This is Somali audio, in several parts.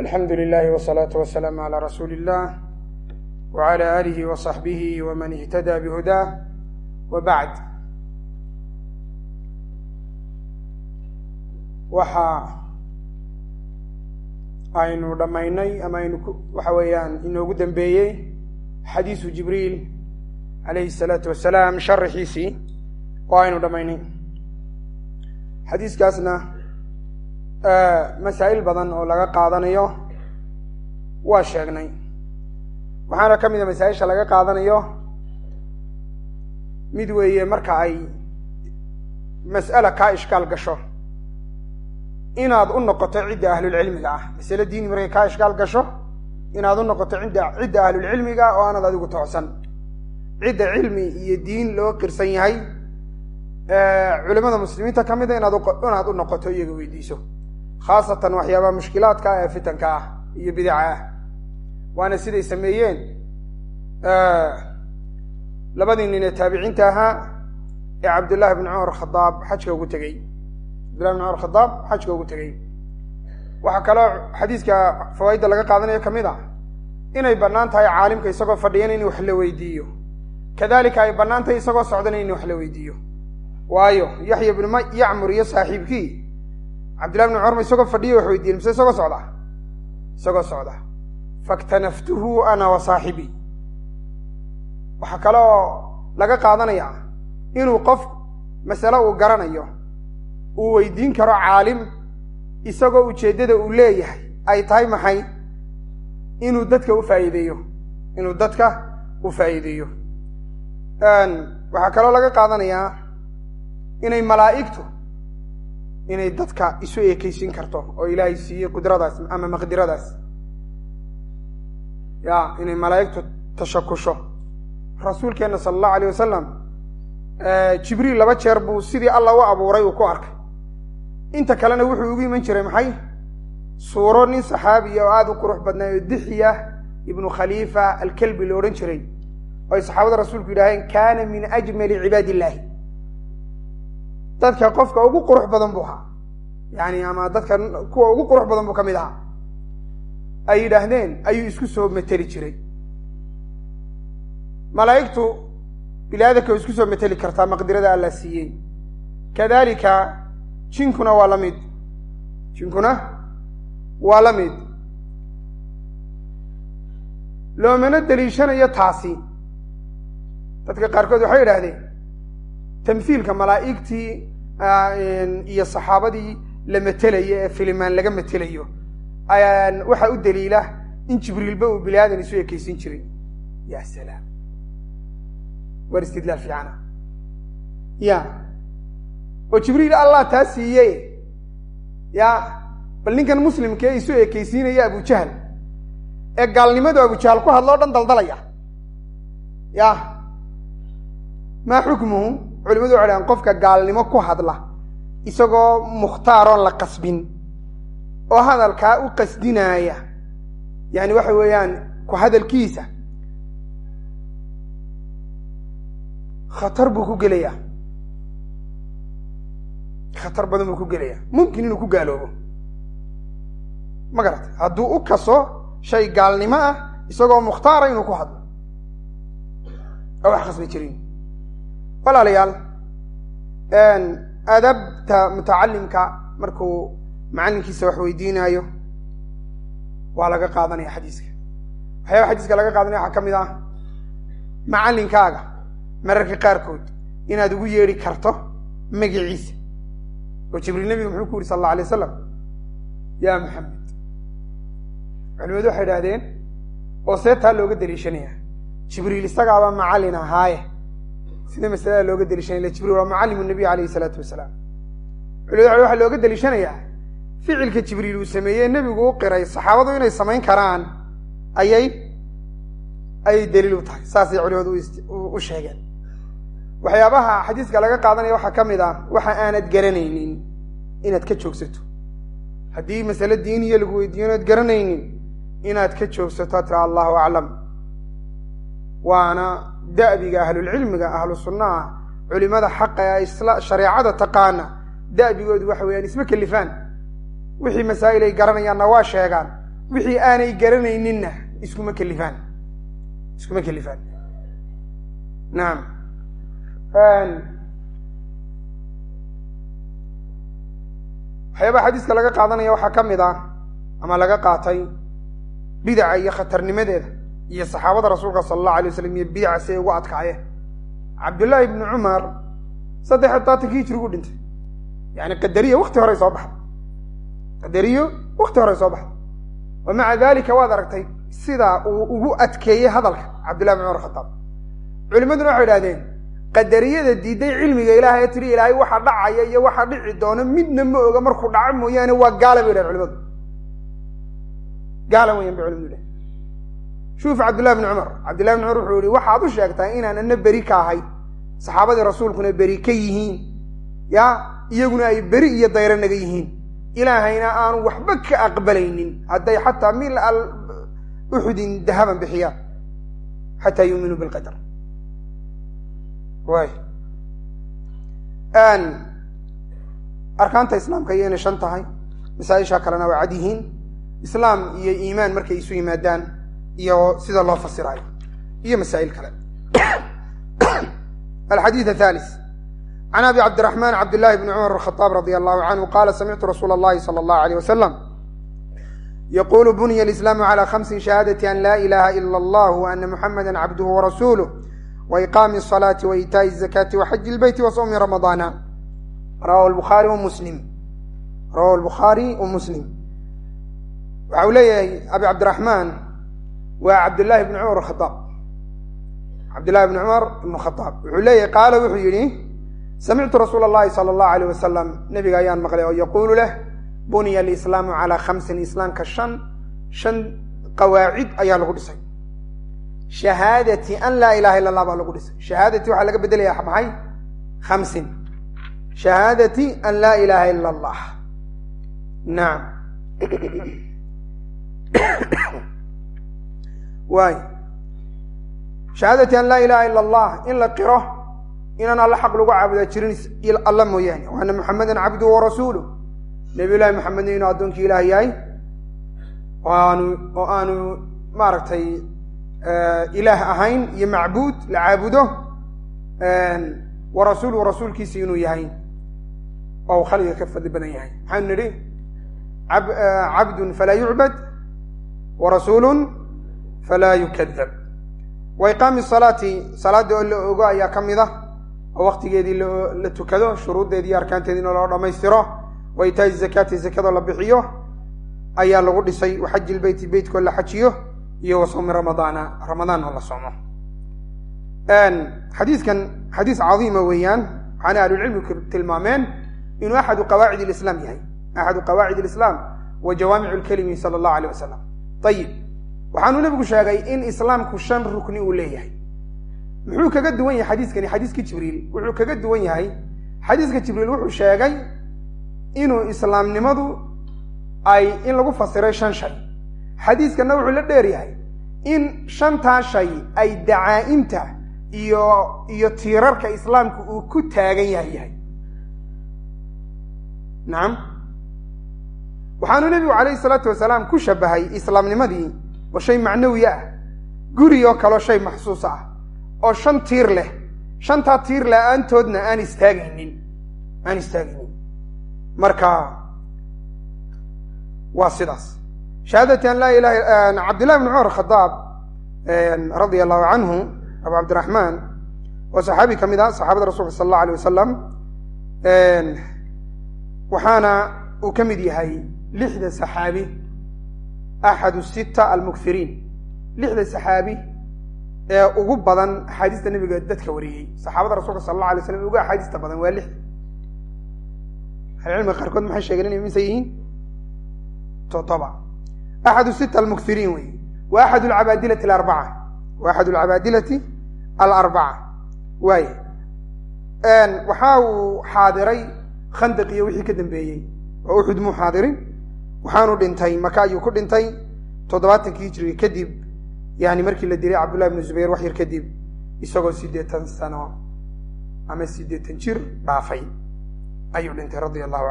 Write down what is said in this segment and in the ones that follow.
alxamdu lilahi wsalaatu wasalaamu calaa rasuuli illah wcala aalihi wasaxbihi waman ihtadaa bihudaah wa bacd waxa aynu dhammaynay ama aynu waxa weeyaan inoogu dambeeyey xadiisu jibriil calayhi salaatu wasalaam sharaxiisii oo aynu dhammaynay xadiiskaasna masaa'il badan oo laga qaadanayo waa sheegnay. Waxaana ka mid a masaa-isha laga qaadanayo mid weeye marka ay mas'ala kaa ishkaal gasho inaad u noqoto cidda ahlulcilmiga ah. Masale diini markay kaa ishkaal gasho inaad u noqoto cidda cidda ahlulcilmiga oo aanad adigu toocsan cidda cilmi iyo diin loo qirsan yahay culimada muslimiinta ka mid a inaad inaad u noqoto iyaga weydiiso khaasatan waxyaabaha mushkilaadka ah ee fitanka ah iyo bidaca ah. Waana siday sameeyeen labadii nin ee taabiciinta ahaa ee cabdullahi bn cumar khadaab xajka ugu tegey. Cabdullahi bn cumar khadaab xajka ugu tegey. Waxaa kaloo xadiiska fawaaidda laga qaadanayo ka mid ah inay bannaan tahay caalimka isagoo fadhiyana in wax la weydiiyo. Kadalika ay bannaan tahay isagoo socdana in wax la weydiiyo. Waayo yaxya bnu yacmur iyo saaxiibkii cabdillahi bn cumar ma isagoo fadhiya wax weydiiyen mise isagoo socda? Isagoo socda. Faktanaftuhu ana wa saaxibii waxaa kaloo laga qaadanayaa inuu qof masale uu garanayo uu weydiin karo caalim isagoo ujeeddada uu leeyahay ay tahay maxay? Inuu dadka u faa'iideeyo inuu dadka u faa'iideeyo. Waxaa kaloo laga qaadanayaa inay malaa'igtu inay dadka isu ekeysin karto oo ilaahay siiyey qudradaas ama maqdiradaas. Ya inay malaa'igtu tashakusho. Rasuulkeenna sala allahu alayh wasalam jibriil laba jeer buu sidii alla u abuuray uu ku arkay. Inta kalena wuxuu ugu iman jiray maxay? Suuro nin saxaabiya oo aada u qurux badnaa oo dixya ibnu khaliifa alkelbi la odhan jiray. Oo ay saxaabada rasuulku yidhaaheen kaana min ajmali cibaad illaahi dadka qofka ugu qurux badan buu ahaa. Yani ama dadka kuwa ugu qurux badan buu ka mid ahaa. Ay yidhaahdeen ayuu isku soo mateli jiray. Malaa'igtu bini-aadanka way isku soo mateli kartaa maqdirada alla siiyey. Kadalika jinkuna waa la mid. Jinkuna waa la mid. Loomana deliishanayo taasi. Dadka qaarkood waxay yidhaahdeen tamhiilka malaa'igtii iyo saxaabadii la matelayo ee filimaan laga matelayo waxaa u daliila in jibriilba uu bini aadan isu ekeysin jiray. Ya salaam. War istidlaal fiicana. Ya. Oo jibriil allah taa siiye ya bal ninkan muslimka ee isu ekeysiinaya abujahal ee gaalnimadu abujahal ku hadlo o dhan daldalaya. Ya. Maa xukmuhu culimadu waxay dhahan qofka gaalnimo ku hadla isagoo mukhtaaroon la qasbin oo hadalkaa u qasdinaaya yani waxa weeyaan ku hadalkiisa khatar buu ku gelayaa. Khatar badan buu ku gelayaa. Mumkin inuu ku gaaloobo. Ma garata hadduu u kaso shay gaalnimo ah isagoo mukhtaara inuu ku hadlo. Oo wax khasbi jirin walaalayaal aadaabta mutacalimka markuu macallinkiisa wax weydiinaayo waa laga qaadanaya xadiiska. Waxyaaba xadiiska laga qaadanaya waxaa ka mid ah macallinkaaga mararka qaarkood inaad ugu yeedhi karto magiciisa oo jibriil nabiga muxuu ku yuri sal alla alay wasalam ya maxamed culimadu waxay idhahdeen oo see taa looga daliishanaya jibriil isagaabaa macallin ahaaye sida masalada looga daliishanaya ila jibriil waa mucallimu nabiy alayhi isalaatu wasalaam. Culimadu waxaa looga daliishanayaa ficilka jibriil uu sameeyey nebigu u qiray saxaabadu inay samayn karaan ayay ayay daliil u tahay. Saasay culimadu u sheegeen. Waxyaabaha xadiiska laga qaadanaya waxaa ka mid ah waxa aanad garanaynin inaad ka joogsato. Haddii masale diiniya lagu weydiiyo inaad garanaynin inaad ka joogsato tira allahu aclam waana da'biga ahlulcilmiga ahlu sunnaha culimada xaqa ee isla shareecada taqaana. Da'bigoodu waxa weeyaan isma kelifaan. Wixii masaa'il ay garanayaanna waa sheegaan. Wixii aanay garanayninna iskuma kelifaan. Iskuma kelifaan. Nacam waxyaabaha xadiiska laga qaadanaya waxaa ka mid ah ama laga qaatay bidaca iyo khatarnimadeeda iyo saxaabada rasuulka sala allahu alay waslam iyo bidaca si ay ugu adkaayeen cabdullaahi ibni cumar saddex iyo todobaatankii hijrigu dhintay. Yani qadariya wakti horey soo baxda qadariyo wakti horey soo baxda wa maca dalika waad aragtay sida uu ugu adkeeyey hadalka cabdullahi ibn cumar khataab. Culimaduna waxay idhahdeen qadariyada diiday cilmiga ilaahay tiri ilaahay waxa dhacaya iyo waxa dhici doona midna ma oga markuu dhaco mooyaane waa gaala bay dhahen culimadu. Gaala weyan bay culimadu dhahen shuuf cabdullahi bni cumar cabdullahi bni cumar wuxuu yihi waxaad u sheegtaa inaan ana beri ka ahay saxaabadii rasuulkuna beri ka yihiin ya iyaguna ay beri iyo dayro naga yihiin ilaahayna aanu waxba ka aqbalaynin hadday xataa mil al uxudin dahaban bixiyaan xataa yuuminuu bilqadar way arkaanta islaamka iyo inay shan tahay masaa-isha kalena waa cad yihiin islaam iyo iimaan markay isu yimaadaan iyo sida loo fasirayo iyo masaail kale. Alxadiid athali can abi cabdiraxmaan cabdillaahi bni cumar khadaab radi allahu canhu qaala samictu rasuula allahi sala allahu aleyh wasalam yaqulu bunya alislaamu calaa khamsin shahaadati an laa ilaha ila allah wa ana muxamada cabduhu warasuuluh wa iqaami asalaati wa iitaa'i azakaati wa xaji ilbeyti wa sawmi ramadaana rawahu lbukhaari wa muslim. Lbukhaari wa muslim. Waxa uu leeyahay abi cabdiraxmaan waa cabdillaahi bni cumar khaaab cabdillahi bni cumar ibnu khadaab wuxuu leeyahay qaala wuxuu yidhi samictu rasuula allahi sala allahu alayh wasalam nebiga ayaan maqlay oo yaquulu leh buniya alislaamu calaa khamsin islaamka shan shan qawaacid ayaa lagu dhisay shahaadati an laa ilaha illa allah baa lagu dhisay. Shahaadati waxaa laga bedelaya maxay? Khamsin. Shahaadati an laa ilaha ila allah nacam waay shahaadati an laa ilaha ila allah in la qiro inaan alla xaq lagu caabudaa jirin alla mooyaane. Wa ana muxamedan cabduhu warasuuluh nabiy llahi maxamedna inuu addoonkii ilaah yahay. Aanu oo aanu maaragtay ilaah ahayn iyo macbuud la caabudo wa rasuuluhu rasuulkiisa inuu yahay. Oo uu khaliga ka fadli badan yahay. Maxaynu nidhi cabdun falaa yucbad wa rasuulun falaa yukadab wa iqaami salaati salaadda oo la ogo ayaa ka mid ah oo waktigeedii la tukado shuruuddeedii iyo arkaanteediina loo dhammaystiro wa itaa'i zakaati zakadoo la bixiyo ayaa lagu dhisay wa xaji lbeyti beytkoo la xajiyo iyo wa sawmi ramadaana ramadaan oo la soomo xadiiskan xadiis cadiima weeyaan waxaana ahlulcilmigu tilmaameen inuu axadu qawaacid lislaam yahay axadu qawaacid alislaam wa jawaamicu lkelimi sala allahu alayh wasalam waxaanuu nebigu sheegay in islaamku shan rukni uu leeyahay. Muxuu kaga duwan yahay xadiiskani? Xadiiskii jibriil. Wuxuu kaga duwan yahay. Xadiiska jibriil wuxuu sheegay inuu islaamnimadu ay in lagu fasiray shan shay. Xadiiskanna wuxuu la dheer yahay in shantaa shay ay dacaa'imta iyo iyo tiirarka islaamku uu ku taagan yahay yahay. Nacam waxaanuu nebigu calayhi salaatu wasalaam ku shabahay islaamnimadii oo shay macnawi ah. Guri oo kaleo shay maxsuus ah oo shan tiir leh. Shantaa tiir la'aantoodna aan istaagaynin. Aan istaagaynin. Marka waa sidaas. Shahaadati an laa ilaha cabdillahi bn cumar khadaab radia allahu canhu abu cabdiraxmaan waa saxaabi ka mid ah saxaabada rasulka sala allahu alay wasalam waxaana uu ka mid yahay lixda saxaabi axadu sita almukfiriin lixda saxaabi ee ugu badan axaadiista nebiga dadka wariyey saxaabada rasulka sala allah alay slam ugu axaadiista badan waa lix ahlucilmiga qaarkood maxay sheegeen inay mise yihiin toddoba axadu sita almukfiriin wey wa axad alcabaadilati alarbaca wa axad alcabaadilati alarbaca waay waxa uu xaadiray khandaq iyo wixii ka dambeeyey oo uxud muu xaadirin waxaanu dhintay maka ayuu ku dhintay. Toddobaatankii hijriga kadib yani markii la dilay cabdullahi bnu zubayr wax yar kadib isagoo siddeetan sano ama siddeetan jir dhaafay ayuu dhintay radia allahu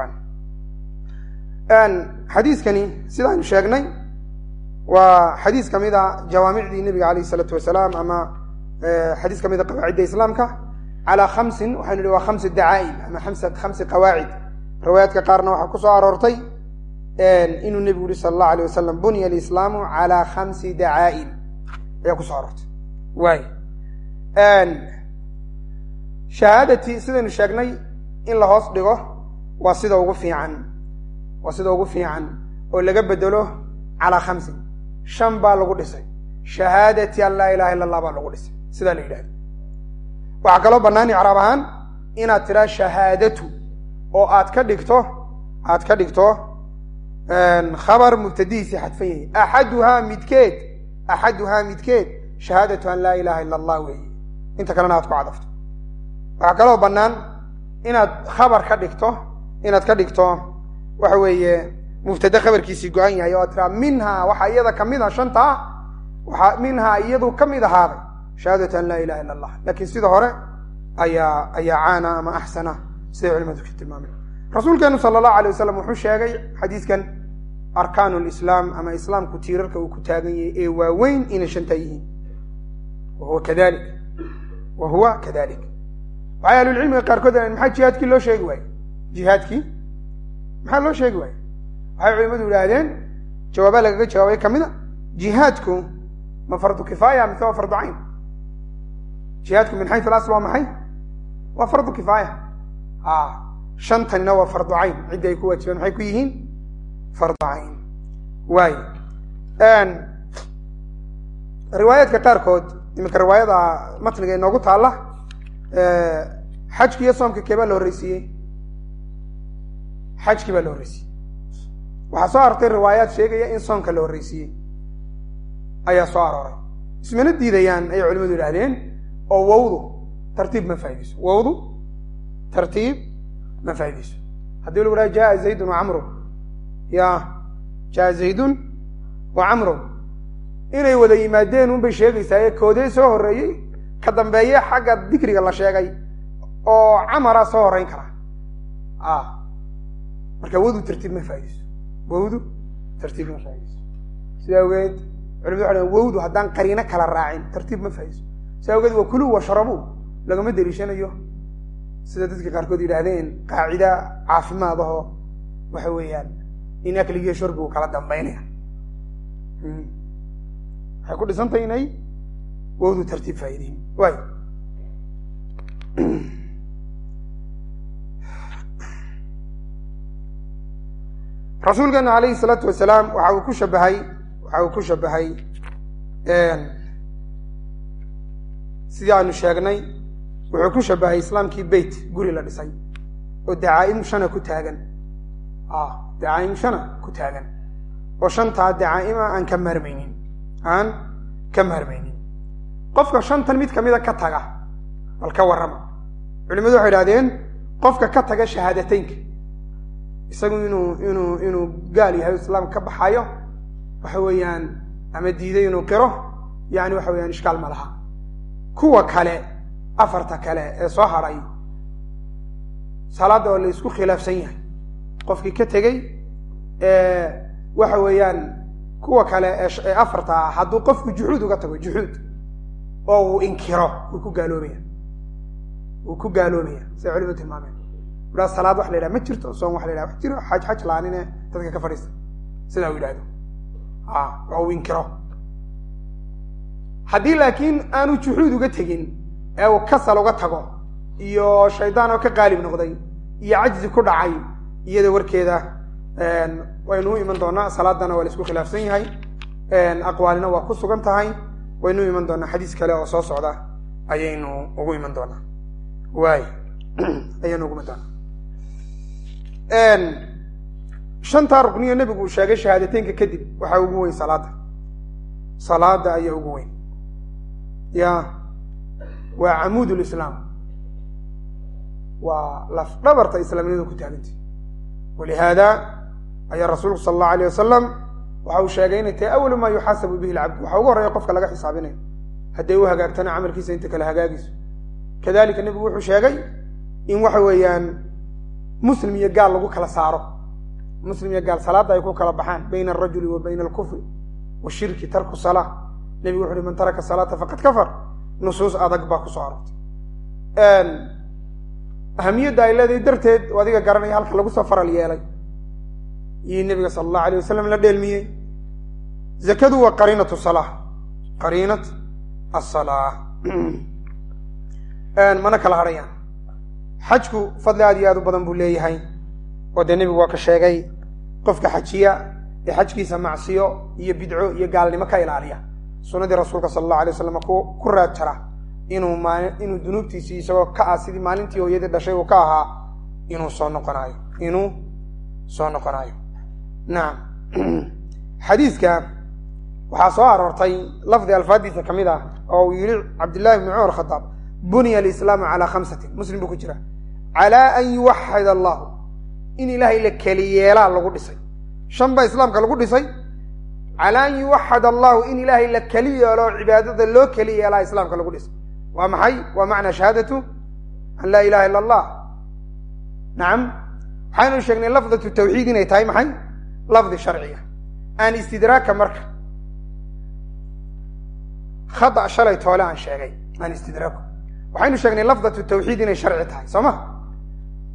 canhu xadiiskani sidaanu sheegnay waa xadiis ka mid a jawaamicdii nebiga alayh isalaatu wasalaam ama xadiis ka mid a qawaacidda islaamka. Calaa khamsin waxaynu ihi waa khamsi dacaa'im ama khamsi qawaacid. Riwaayaadka qaarna waxaa ku soo aroortay inuu nebigu yihi sala allahu alay wasalam bunya alislaamu calaa khamsi dacaa'im ayaa ku soo aroortay waay shahaadatii sidaynu sheegnay in la hoos dhigo waa sida ugu fiican waa sida ugu fiican oo laga bedelo calaa khamsin shan baa lagu dhisay. Shahaadati an laa ilaha illa allah baa lagu dhisay. Sidaa la yidhahdo waxaa kaloo bannaan icraab ahaan inaad tidhaa shahaadatu oo aad ka dhigto aad ka dhigto khabar mubtadihiisii xadfan yahay axaduhaa midkeed axaduhaa midkeed shahaadatu an laa ilaha illa allah weeye inta kalena aad ku cadafto. Waxaa kaloo bannaan inaad khabar ka dhigto inaad ka dhigto waxa weeye mubtade khabarkiisii go-an yahay oo aad tiraa minhaa waxaa iyada ka mid a shantaa waxaa minhaa iyadu ka mid ahaaday. Shahaadatu an laa ilaha illa allah laakiin sida hore ayaa ayaa caana ama axsana siday culimadu ka tilmaameen arkaanu lislaam ama islaamku tiirarka uu ku taagan yahay ee waaweyn inay shantaa yihiin. Wa huwa kadalik. Wa huwa kadalik. Waxay ahlulcilmiga qaarkood maxaa jihaadkii loo sheegi waaye jihaadkii? Maxaa loo sheegi waaye waxay culimadu yidhaahdeen jawaabaa lagaga jawaabay ka mid a jihaadku ma fardu kifaaya mise waa fardu cayn? Jihaadku min xayu alasl waa maxay? Waa fardu kifaaya. A shantanina waa fardu cayn. Ciddi ay ku waajibeen maxay ku yihiin fardu cayn. Waay. Riwaayaadka qaarkood iminka riwaayada matniga inoogu taalla xajki iyo soomka kee baa la horreysiiyey xajkii baa la horreysiiyey waxaa soo arortay riwaayaad sheegaya in soomka la horreysiiyey ayaa soo arooray. Ismana diidayaan ayay culimadu yidhahdeen oo wawdu tartiib ma faa'idayso wawdu tartiib ma faa'idayso haddii lagu dhaha jaa zaydun wa camrun ya jaa zaydun wa camrun inay wada yimaadeen unbay sheegaysaa koodee soo horreeyey ka dambeeye xagga dikriga la sheegay oo camara soo horreyn kara a marka wawdu tartiib ma faa'idayso wawdu tartiib ma faa'idayso sida awgeed culimadu waxa wawdu haddaan qariino kala raacin tartiib ma faa'idayso sida awgeed waa kuluu washrabuu lagama deliishanayo sida dadka qaarkood yidhaahdeen qaacida caafimaad aho waxa weeyaan in akligiiyo shurbigu kala dambaynaya waxay ku dhisantay inay wawdu tartiib faa'iideyn waay rasuulkeenu alayhi salaatu wasalaam waxa uu ku shabahay waxa uu ku shabahay sidii aanu sheegnay wuxuu ku shabahay islaamkii beyt guri la dhisay oo dacaa'im shana ku taagan dacaa'im shana ku taagan. Oo shantaa dacaa'ima aan ka maarmaynin aan ka maarmaynin qofka shantan mid kamida ka taga bal ka warrama. Culimadu waxay idhahdeen qofka ka taga shahaadateynka. Isagu inuu inuu inuu gaal yahay o islaam ka baxayo waxa weeyaan ama diiday inuu qiro yani waxa weyaan ishkaal ma laha. Kuwa kale afarta kale ee soo hadhay salaadda oo la isku khilaafsan yahay qofkii ka tegey waxa weeyaan kuwa kale ee afarta ah hadduu qofku juxuud uga tago juxuud oo uu inkiro wuu ku gaaloobaya wuu ku gaaloobaya siday culimadu tilmaameen. Aa salaad wax la yidhaha ma jirto soom wax la yhaha wax jiro xaj xaj laanine dadka ka fadhiista. Sidaa u yidhahdo oo uu inkiro. Haddii laakiin aanu juxuud uga tegin ee uu kasal uga tago iyo shaydaan oo ka qaalib noqday iyo cajzi ku dhacay iyada warkeeda waynu u iman doonaa salaadana waa la isku khilaafsan yahay. Aqwaalina waa ku sugan tahay. Waynu u iman doonaa xadiis kale oo soo socda ayaynu ugu iman doonaa. Waay ayaynu ugu iman doonaa. Shantaa rukniyo nebigu uu sheegay shahaadateynka kadib waxaa ugu weyn salaada salaada ayaa ugu weyn. Ya waa camuud lislaam waa laf dhabarta ku taagantay walihaada ayaa rasuulku sala allahu alayh wasalam waxa uu sheegay inay tahay awalu maa yuxaasabu bihi lcabdu waxa ugu horreeya qofka laga xisaabinayo hadday u hagaagtana camalkiisa inta kale hagaagiso kadalika nebigu wuxuu sheegay in waxa weeyaan muslim iyo gaal lagu kala saaro muslim iyo gaal salaadda ay ku kala baxaan bayna alrajuli wa bayna alkufri washirki tarku salaa nebigu wuxu uhi man taraka salaata faqad kafar nusuus adag baa ku soo aroortay ahamiyadda ay leedahay darteed oo adiga garanaya halka lagu soo faral yeelay. Iyo nebiga sala allahu alayh wasalam la dheelmiyey. Zakadu waa qariinatu salaa qariinat asalaa mana kala hadhayaan xajku fadli aad iyo aad u badan buu leeyahay oo dee nebigu waa ka sheegay qofka xajiya ee xajkiisa macsiyo iyo bidco iyo gaalnimo ka ilaaliya. Sunnadii rasuulka sala allahu alay wasalam ku raad jara inuu inuu dunuubtiisii isagoo ka ah sidii maalintii hooyadii dhashay uu ka ahaa inuu soo noqonaayo. Inuu soo noqonaayo. Nacam xadiiska waxaa soo aroortay lafdi alfaadiisa ka mid ah oo uu yihi cabdillahi bni cumar khadaab buniya alislaamu calaa khamsatin muslim buu ku jira calaa an yuwaxid allahu in ilaahay la keli yeelaa lagu dhisay. Shan baa islaamka lagu dhisay. Calaa an yuwaxad allahu in ilaahay la keli yeelo cibaadada loo keli yeelaa islaamka lagu dhisay waa maxay waa macnaa shahaadatu an laa ilaha illa allah nacam waxaynu sheegnay lafdatu tawxiid inay tahay maxay? Lafdi sharciga aan istidraaka marka. Khada shalay toole aan sheegay aan istidraaku. Waxaynu sheegnay lafdatu tawxiid inay sharci tahay soo ma?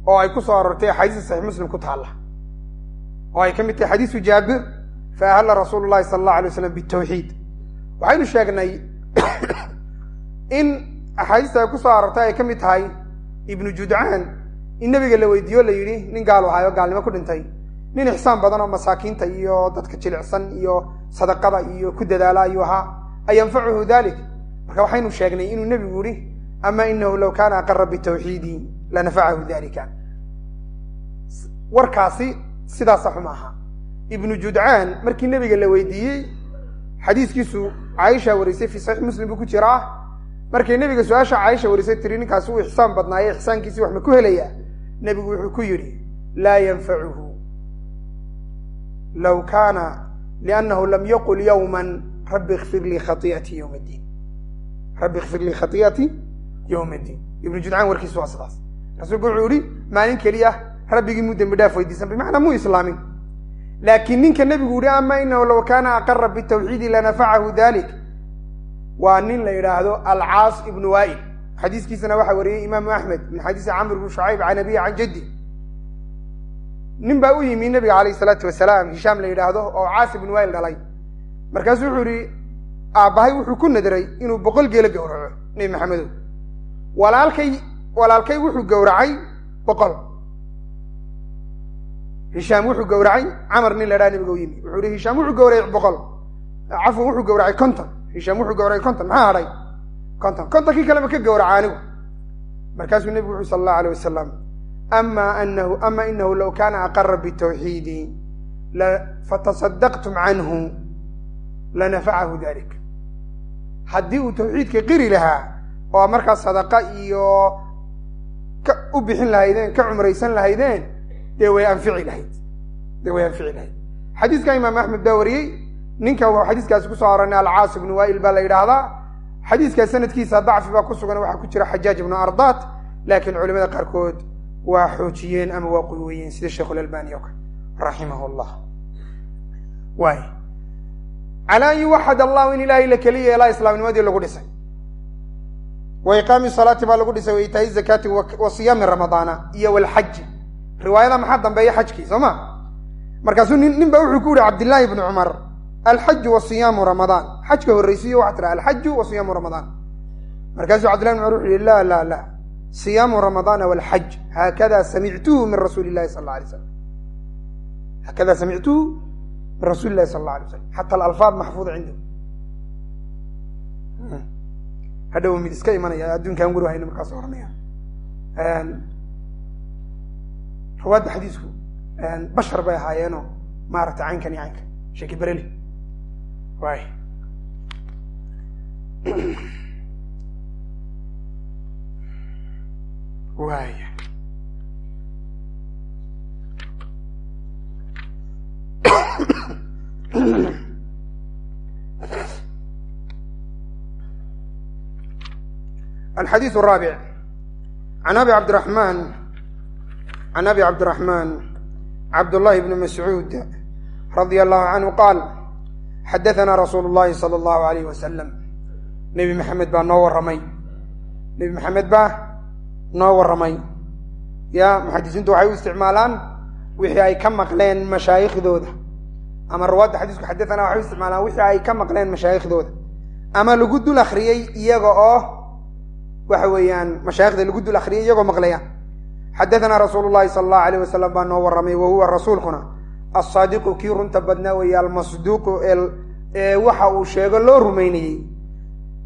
Oo ay ku soo aroortay axaadiista saxiix muslim ku taalla. Oo ay ka mid tahay xadiisu jaabir fa ahalla rasuulu llahi sala allahu alay waslam bitawxiid. Waxaynu sheegnay in axaadiista ay ku soo aroortay ay ka mid tahay ibnu judcaan in nebiga la weydiiyo la yidhi nin gaalu ahaayo gaalnimo ku dhintay. Nin ixsaan badan oo masaakiinta iyo dadka jilicsan iyo sadaqada iyo ku dadaala ayuu ahaa. Ayanfacuhu dalik marka waxaynu sheegnay inuu nebigu yihi ama inahu law kaana aqara bitawxiidi lanafacahu dalika warkaasi sidaasa xuma aha. Ibnu judcaan markii nebiga la weydiiyey xadiiskiisu caaisha warisay fii saxiix muslim buu ku jiraa markay nebiga su'aasha caaisha warisay tiri ninkaasi uu ixsaan badnaaye ixsaankiisii wax ma ku helayaa? Nebigu wuxuu ku yidhi laa yanfacuhu law kaana liannahu lam yaqul yowma rabbi ikfir lii khaiatii yowma ddiin rabbi ikfir lii khaiatii yowma ddiin ibnu judcaan warkiisu waa sidaas. Rasuulku wuxuu yihi maalin keliya rabbigii muu dembi dhaaf weydiisan bimacnaa muu islaamin. Laakiin ninka nebigu yihi ama inahu law kaana aqara bitawxiidi lanafacahu dalik waa nin la yidhaahdo alcaas ibnu waa'il xadiiskiisana waxaa wariyey imaamu axmed min xadiisi camr bnu shucayb can abiyi can jaddi. Nin baa u yimi nabiga calayh isalaatu wasalaam hishaam la yidhaahdo oo caas ibnu waa'il dhalay. Markaasuu wuxuu yihi aabbahay wuxuu ku nadiray inuu boqol geelo gowraco nebi maxamedow. Walaalkay walaalkay wuxuu gowracay boqol. Hishaam wuxuu gowracay camar nin la dhaha nabiga u yimi. Wuxuu yihi hishaam wuxuu gowracay boqol cafwan wuxuu gowracay konton hishaam wuxuu gowracay konton maxaa hadhay konton. Kontonkii kaleba ka gowraca anigu. Markaasuu nebigu wuxu sala allahu alay wasalam ama anahu ama inahu law kaana aqara bitawxiidi fatasadaqtum canhu lanafacahu dalik haddii uu tawxiidka qiri lahaa oo markaa sadaqa iyo ka u bixin lahaydeen ka cumraysan lahaydeen dee way anfici lahayd. Dee way anfici lahayd. Xadiiska imaam axmed baa wariyey ninka w xadiiskaasi ku soo aroornay alcaas ibnu waa'il baa la yidhaahdaa. Xadiiska sanadkiisa dacfi baa ku sugan waxaa ku jira xajaaj ibnu ardaat laakiin culimada qaarkood waa xoojiyeen ama waa quweeyeen sida sheikhulalbani o kale raximah llah waay calaa an yuwaxad allahu in ilaahay la keli yeelaa islaamnimadii lagu dhisay. Wa iqaami salaati baa lagu dhisay wa itaa'i zakaati wa siyaami ramadaana iyo walxaji riwaayada maxaa dambeeya xajkii soo ma? Markaasuu nin nin ba wuxuu ku yihi cabdillaahi ibni cumar alxaju wa siyaamu ramadaan xajka horreysiiyo waxaa tira alxaju wa siyaamu ramadaan markaasuu cabdillahi ibn cumar wuxuu yihi la la la siyaamu ramadaana walxaj haakada samictuhu min rasuuli illahi sala alla alay slam haakada samictuhu min rasuuli illahi sala alla alay slam xata alalfaad maxfuuda cindahu hadhow mid iska imanaya adduunkaan weri hayna markaas ohanaya rawaadda xadiisku bashar bay ahaayeenoo maaragtay caynkan iyo caynkan sheeki bereli waay waaya الحديث الرابع عن أبي عبد الرحمن عن أبي عبد الرحمن عبد الله بن مسعود رضي الله عنه قال xadaanaa rasuulu llahi sala allahu alayh wasalam nebi maxamed baa noo warramay nebi maxamed baa noo warramay ya muxadisiintu waxay u isticmaalaan wixii ay ka maqleen mashaaikhdooda ama ruwaadda xadiisku xadaanaa waxay u isticmaalaan wixii ay ka maqleen mashaaikhdooda ama lagu dul akriyey iyaga oo waxa weeyaan mashaayikhda lagu dul akriyay iyagoo maqlayaan xadaanaa rasuulu llahi sala allahu alayh wasalam baa noo warramay wa huwa rasuulkuna alsaadiqu kii runta badnaa weeye almasduuqu ee waxa uu sheego loo rumaynayey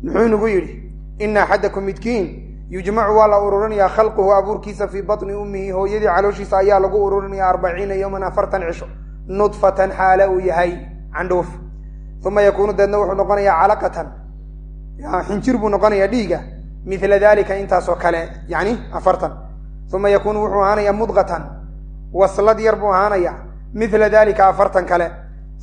muxuu inagu yidhi ina axadakum midkiin yujmacu waa la ururinayaa khalquhu abuurkiisa fii batni ummihi hooyadii calooshiisa ayaa lagu ururinaya arbaciina yowman afartan cisho nudfatan xaale uu yahay candhuuf. Uma yakuunu deedna wuxuu noqonayaa calaqatan xinjir buu noqonayaa dhiiga mila dalika intaasoo kale yani afartan. Uma yakuunu wuxuu ahaanayaa mudqatan waslad yar buu ahaanaya mila dalika afartan kale.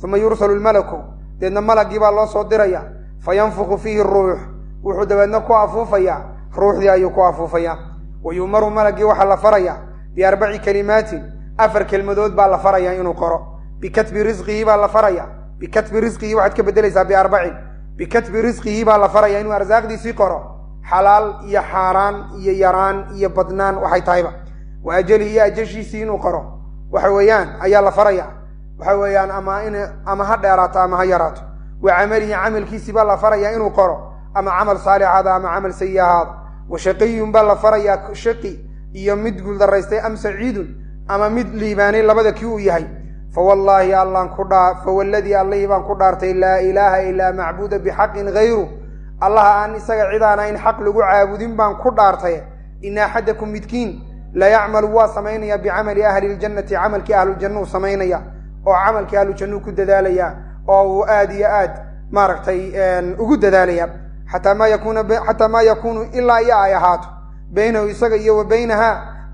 Uma yursalu lmalaku deedna malagii baa loo soo diraya. Fayanfuku fiihi ruux wuxuu dabeedna ku afuufayaa ruuxdii ayuu ku afuufayaa wa yu'maru malagii waxaa la faraya. Biarbaci kalimaatin. Afar kelmadood baa la faraya inuu qoro. Bikatbi risqihi baa la faraya. Bikatbi risqihi waxaad ka bedelaysaa biarbacin bikatbi risqihi baa la faraya inuu arsaaqdiisii qoro. Xalaal iyo xaaraan iyo yaraan iyo badnaan waxay tahayba. Wa ajalihi iyo ajashiisii inuu qoro waxa weeyaan ayaa la faraya. Waxa weeyaan ama in ama ha dheeraato ama ha yaraato. Wa camalihi camalkiisii baa la faraya inuu qoro ama camal saalixaada ama camal sayi ahaado wa shaqiyun baa la farayaa shaqi. Iyo mid guuldaraystay am saciidun. Ama mid liibaanay labada kii uu yahay. Fawallaahi allaan ku dhaa fawaladii allihii baan ku dhaartay laa ilaaha ilaa macbuuda bixaqin hayru allaha aan isaga cidaan ayn xaq lagu caabudin baan ku dhaartay. Ina axadakum midkiin la yacmalu waa samaynaya bicamali ahli ljannati camalkii ahlujanna u samaynaya oo camalkii ahlujannu ku dadaalaya oo uu aad iyo aad maaragtay ugu dadaalaya xataa maa yakuna xataa maa yakuunu ilaa iyo ay ahaato baynahu isaga iyo wa baynaha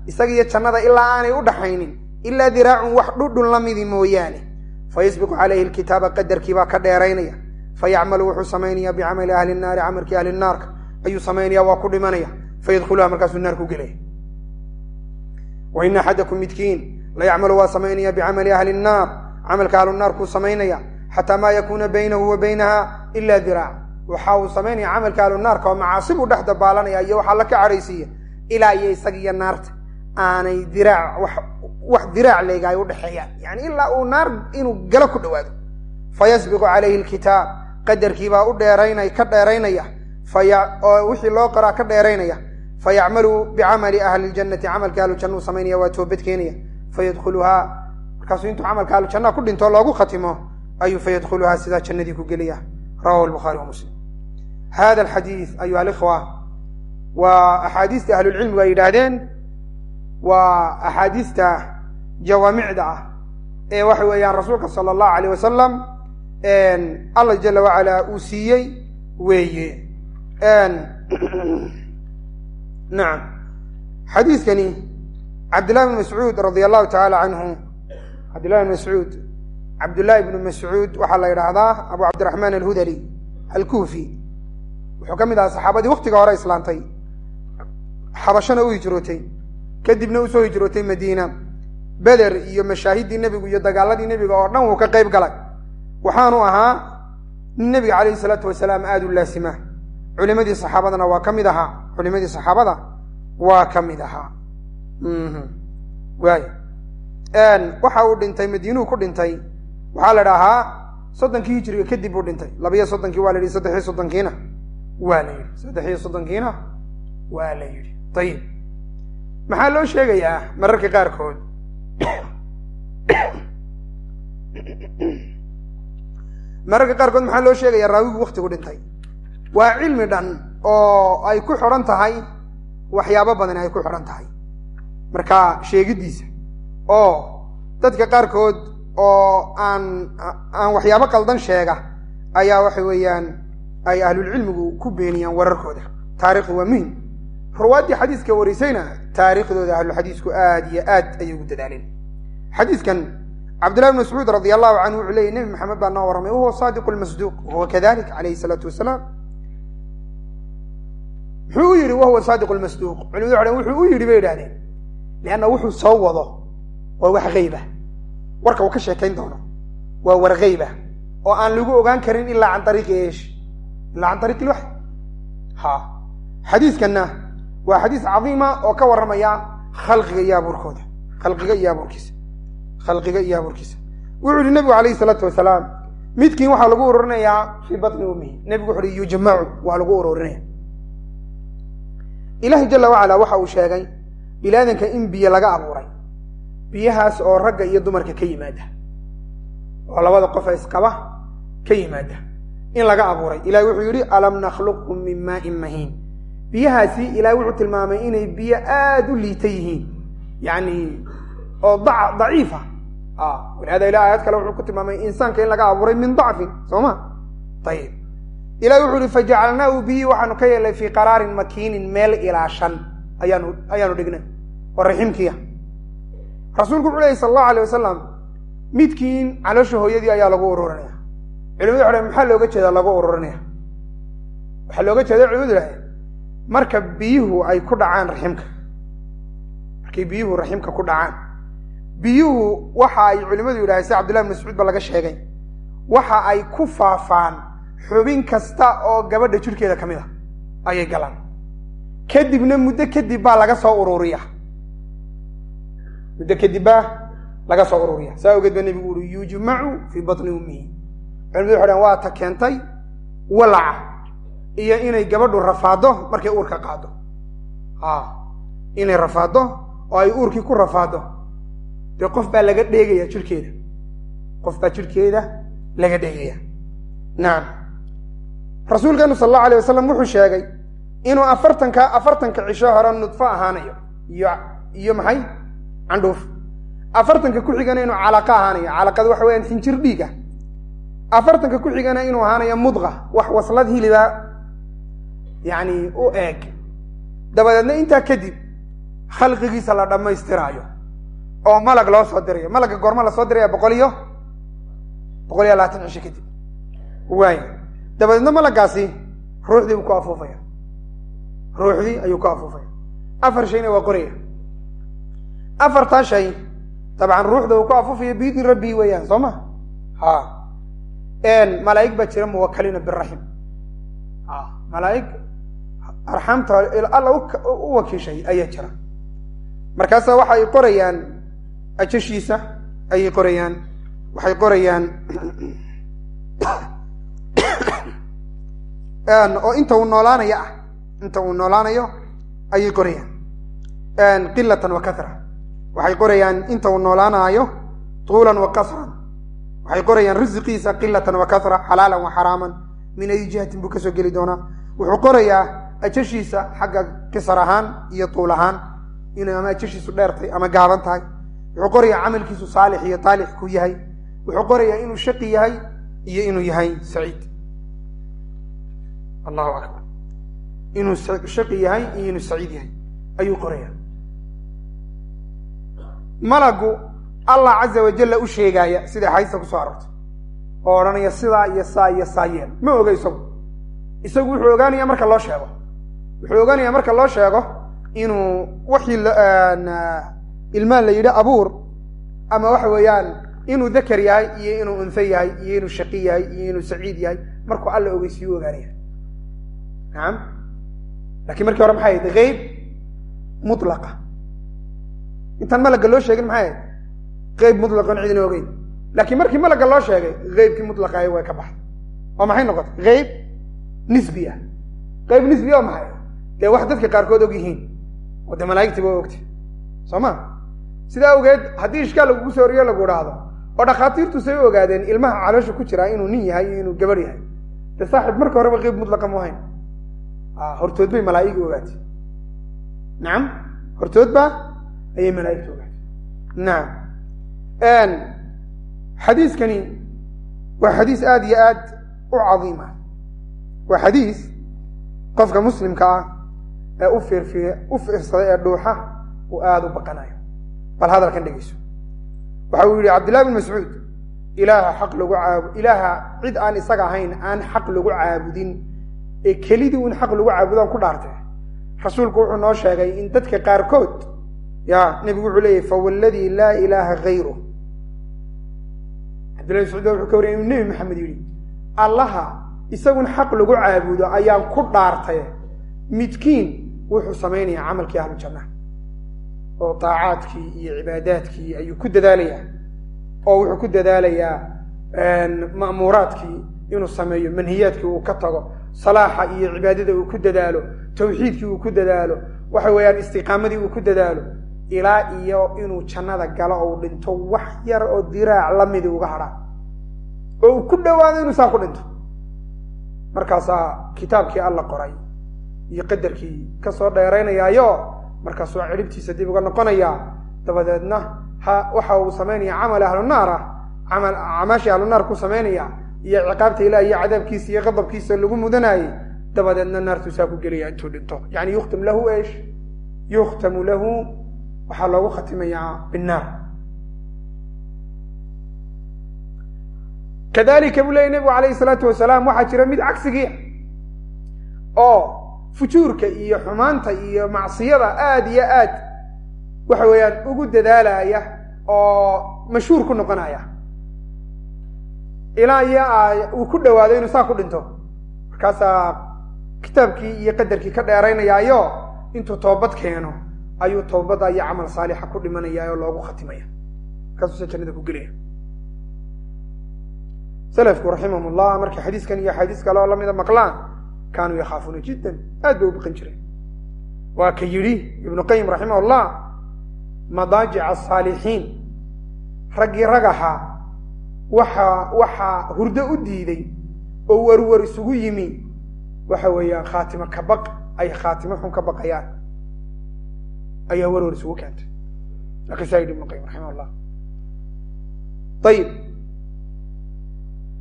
isaga iyo jannada ilaa aanay u dhaxaynin ilaa diraacun wax dhudhun la midi mooyaane fayasbiqu calayhi lkitaaba qadarkiibaa ka dheeraynaya fayacmalu wuxuu samaynaya bicamali ahli naari camalkii ahli naarka ayuu samaynaya waa ku dhimanaya fayadkhuluha markaasuu naar ku gelaya wa ina axadakum midkiin la yacmalu waa samaynaya bicamali ahli nnaar. Camalka ahlu naarkuu samaynaya xataa maa yakuuna baynahu wa baynaha ila diraac waxa uu samaynaya camalka ahlu naarka oo macaasi buu dhex dabaalanaya iyo waxaa la ka cadhaysiiya ilaa iyo isaga iyo naarta. Aanay diraac wax wax diraac leega ay udhexeeyaan yani ilaa uu naar inuu galo ku dhawaado. Fayasbiqu calayhi lkitaab qadarkiibaa u dheeraynay ka dheeraynaya. Oo wixii loo qoraa ka dheeraynaya fayacmalu bicamali ahli ljannati camalka ahlujanna u samaynaya waa toobad keenaya fayadkhuluhaa markaasuu intuu camalka ahlujannaha ku dhinto loogu khatimo ayuu fayadkhuluhaa sidaa jannadii ku gelaya rawahu lbukhaari wa muslim hada alxadiid ayuha alikhwa waa axaadiista ahlulcilmigu ay yidhaahdeen waa axaadiista jawaamicda ah ee waxa weeyaan rasuulka sala allahu alayh wasalam allah jala wacala uu siiyey weeye nacam xadiiskani cabdillahi bn mascuud radia allahu tacaala canhu cabdillahi bn mascuud cabdullahi bnu mascuud waxaa la yidhaahdaa abu cabdiraxmaan alhudali alkuufi wuxuu ka mid ahaa saxaabadii waktiga hore islaantay. Xabashana u hijrootay. Kadibna u soo hijrootay madiina. Beder iyo mashaahiddii nebigu iyo dagaaladii nebiga oo dhan wuu ka qayb galay. Waxaanu ahaa nin nebiga calayhi salaatu wasalaam aada u laasima culimadii saxaabadana waa ka mid ahaa. culimadii saxaabada waa ka mid ahaa. Waay. Waxa uu dhintay madiinuhu ku dhintay waxaa la dhahaa soddonkii hijriga kadib buu dhintay. Labiyo soddonkii waa la yidhi saddexiyo soddonkiina waa la yidhi. Saddexiyo soddonkiina waa la yidhi. Ayib maxaa loo sheegayaa mararka qaarkood? Mararka qaarkood maxaa loo sheegayaa raawigu waktigu dhintay waa cilmi dhan oo ay ku xidhan tahay waxyaabo badan ay ku xidhan tahay. Marka sheegiddiisa oo dadka qaarkood oo aan aan waxyaabo qaldan sheega ayaa waxa weeyaan ay ahlulcilmigu ku beeniyaan wararkooda. Taarikhdu waa muhiim ruwaaddii xadiiska warisayna taariikhdooda ahluxadiisku aad iyo aad ayay ugu dadaaleen. Xadiiskan cabdillahi bn mascuud radi allahu canhu wuxuu leeyay nebi maxamed baa noo warramay wahuwa saadiqu lmasduuq wahuwa kadalik calayhi salaatu wasalaam muxuu u yidhi wahuwa saadiqu lmasduuq culimadu waxay wuxuu u yidhi bay idhahdeen lianna wuxuu soo wado waa wax hayba warka uu ka sheekayn doono waa war hayba oo aan lagu ogaan karin ilaa can ariiqi eesh ilaa can ariiqi ilwaxy ha. Xadiiskanna waa xadiis cadiima oo ka warramaya khalqiga iyo abuurkooda. Khalqiga iyo abuurkiisa. Khalqiga iyo abuurkiisa. Wuxuu yihi nebigu calayhi salaatu wasalaam midkiin waxaa lagu ururinayaa fii batni ummihi. Nebigu wuxu uhi yujmacu waa lagu ururinaya ilaahay jala wacala waxa uu sheegay bilaadanka in biyo laga abuuray biyahaas oo ragga iyo dumarka ka yimaada. Oo labada qof ee isqaba ka yimaada in laga abuuray. Ilahi wuxuu yidhi alam nakhluqkum min maain mahiin biyahaasi ilahi wuxuu tilmaamay inay biyo aada u liita yihiin. Yani oo daciifa walihada ilah aayad kale wuxuu ku tilmaamay insaanka in laga abuuray min dacfin soo ma? Ayib ilahi wuxuu yihi fajacalnaahu biyi waxaanu ka yeelnay fii qaraarin makiinin meel ilaa shan. Ayaanu ayaanu dhignay oo raximkiia rasuulku wuxuu lehy sal allahu alay wasalam midkiin caloosha hooyadii ayaa lagu ururinaya culimadu waxa maxaa looga jeedaa lagu ururinaya waxaa looga jeeda culimadu lahay marka biyuhu ay ku dhacaan raximka markay biyuhu raximka ku dhacaan. Biyuhu waxa ay culimadu yidhahay sida cabdillahi bin mascuud ba laga sheegay waxa ay ku faafaan xubin kasta oo gabadha jirhkeeda ka mid a ayay galaan. Kadibna muddo kadib baa laga soo ururiya. Muddo kadib baa laga soo ururiya. Saa awgeed baa nebigu uri yujmacu fii batni ummihi. Culimadu waxay dhan waa ta keentay walaca iyo inay gabadhu rafaado markay uurka qaado inay rafaado oo ay uurkii ku rafaado dee qof baa laga dheegaya jirhkeeda qof baa jirhkeeda laga dheegaya. Nacam rasuulkeenu sal allahu alay wasalam wuxuu sheegay inuu afartanka afartanka cisho hore nudfo ahaanayo. Iyo iyo maxay? Candhuuf. Afartanka ku xigana inuu calaqa ahaanayo. Calaqada waxa weyaan xinjir dhiiga afartanka ku xigana inuu ahaanayo mudqa wax waslad hiliba yani u eeg. Dabadeedna intaa kadib khalqigiisa la dhammaystiraayo. Oo malag loo soo dirayo malagga goorma la soo diraya boqol iyo? Boqol iyo labaatan cisho kadib. Waay dabadeedna malagaasi ruuxdii buu ku afuufaya. Ruuxdii ayuu ku afuufaya. Afar shayna waa qoraya. Afartaa shay dabcan ruuxda uu ku afuufaya biidni rabbii weeyaan soo ma? Ha. Malaaig baa jira muwakaliina biraxim malaaig arxaamta alla u wakiishay ayaa jira. Markaasa waxay qorayaan ajashiisa ayay qorayaan waxay qorayaan oo inta uu noolaanayo ah inta uu noolaanayo ayay qorayaan. Qilatan wa kahra waxay qorayaan inta uu noolaanayo tuulan wa kasran waxay qorayaan risiqiisa qilatan wa kahra xalaalan wa xaraaman. Min ayi jihatin buu ka soo geli doonaa. Wuxuu qorayaa ajashiisa xagga kisar ahaan iyo tuul ahaan. Inay ama ajashiisu dheertay ama gaaban tahay. Wuxuu qorayaa camalkiisu saalix iyo taalix ku yahay. Wuxuu qorayaa inuu shaqi yahay iyo inuu yahay saciid allahu akbar. Inuu shaqi yahay iyo inuu saciid yahay. Ayuu qorayaa. Malagu allah caza wajalla u sheegaaya sida xadiista ku soo aroortay oo odhanaya sidaa iyo saa iyo saa yeel. Ma oga isagu. Isagu wuxuu ogaanaya marka loo sheego. Wuxuu ogaanaya marka loo sheego inuu wixii ilmaan la yidhi abuur ama waxa weeyaan inuu dakar yahay iyo inuu unfe yahay iyo inuu shaqi yahay iyo inuu saciid yahay markuu alla ogeysiyu ogaanaya nacam lakiin markii hore maxay ahayd? Eyb mutlaqa. Intaan malagga loo sheegin maxay ahayd? Qeyb mutlaqan cidina ogeyn. Laakiin markii malagga loo sheegay qeybkii mutlaqahay way ka baxday. Oo maxay noqotay qeyb nisbi ah qeyb oo maxay? Dee wax dadka qaarkood og yihiin. Oo dee malaa'igtiba o ogtay. Soo ma? Sidaa awgeed haddii ishkaal lagugu soo oriyo lagu idhaahdo oo dhakhaatiirtu say ogaadeen ilmaha caloosha ku jiraa inuu nin yahay iyo inuu gabarh yahay dee saaxib marka horeba qeyb mutlaqa mu ahayn hortood bay malaa'igi ogaatay. Nacam hortood ba ayay malaa'igta ogaatay. Nacam xadiiskani waa xadiis aada iyo aad u cadiim ah. Waa xadiis qofka muslimka ah ee u fiirfiy u fiirsaday ee dhuuxa uu aada u baqanayo. Bal hadalkan dhegeyso waxa uu yihi cabdillahi bin mascuud ilaaha xaq lagu caabu ilaaha cid aan isaga ahayn aan xaq lagu caabudin ee kelidii un xaq lagu caabudaan ku dhaartay. Rasuulku wuxuu noo sheegay in dadka qaarkood ya nebigu wuxuu leeyahy fawalladii laa ilaaha hayru cabdillahi mascuud wuxuu ka wariyay inuu nebi maxamed yidhi allaha isagun xaq lagu caabudo ayaan ku dhaartay. Midkiin wuxuu samaynayaa camalkii ahlu jannaha oo daacaadkii iyo cibaadaadkii ayuu ku dadaalayaa oo wuxuu ku dadaalayaa ma'muuraadkii inuu sameeyo manhiyaadkii uu ka tago salaaxa iyo cibaadada uu ku dadaalo tawxiidkii uu ku dadaalo waxa weeyaan istiqaamadii uu ku dadaalo ilaa iyo inuu jannada galo ou dhinto wax yar oo diraac lamidi uga hadhaa oo uu ku dhawaado inuu saa ku dhinto. Markaasaa kitaabkii alla qoray iyo qadarkii ka soo dheeraynayaayo markaasuu ciribtiisa dib uga noqonayaa dabadeedna ha waxa uu samaynaya camal ahlunaar ah camal camaashii ahlunaar ku samaynaya iyo ciqaabta ilaah iyo cadaabkiisa iyo qadabkiisa lagu mudanayey dabadeedna naartuu saa ku gelaya intuu dhinto. Yani yukhtam lahu esh yukhtamu lahu waxaa loogu khatimayaa binnaar. Kadalika buu leeyay nebigu calayhi salaatu wasalaam waxaa jira mid cagsigii oo fujuurka iyo xumaanta iyo macsiyada aada iyo aad waxa weeyaan ugu dadaalaya oo mashhuur ku noqonaya ilaa iyo uu ku dhawaado inuu saa ku dhinto. Markaasaa kitaabkii iyo qadarkii ka dheeraynayaayo intuu toobad keeno ayuu toobada iyo camal saalixa ku dhimanaya oo loogu khatimaya. Markaasuusa jannada ku gelaya. Selafku raximahum ullah markay xadiiskan iyo axaadiis kale oo lamida maqlaan kaanuu yakhaafuuna jiddan aad bay u baqan jireen. Waa ka yidhi ibnu qayim raximah llah madaajica asaalixiin raggii rag ahaa waxa waxaa hurdo u diiday oo warwar isugu yimi. Waxa weeyaan khaatimo ka baq ay khaatimo xun ka baqayaan. Ayaa warwar isugu keentay. Akisaa yidhi ibnu qayim raximah llah ayib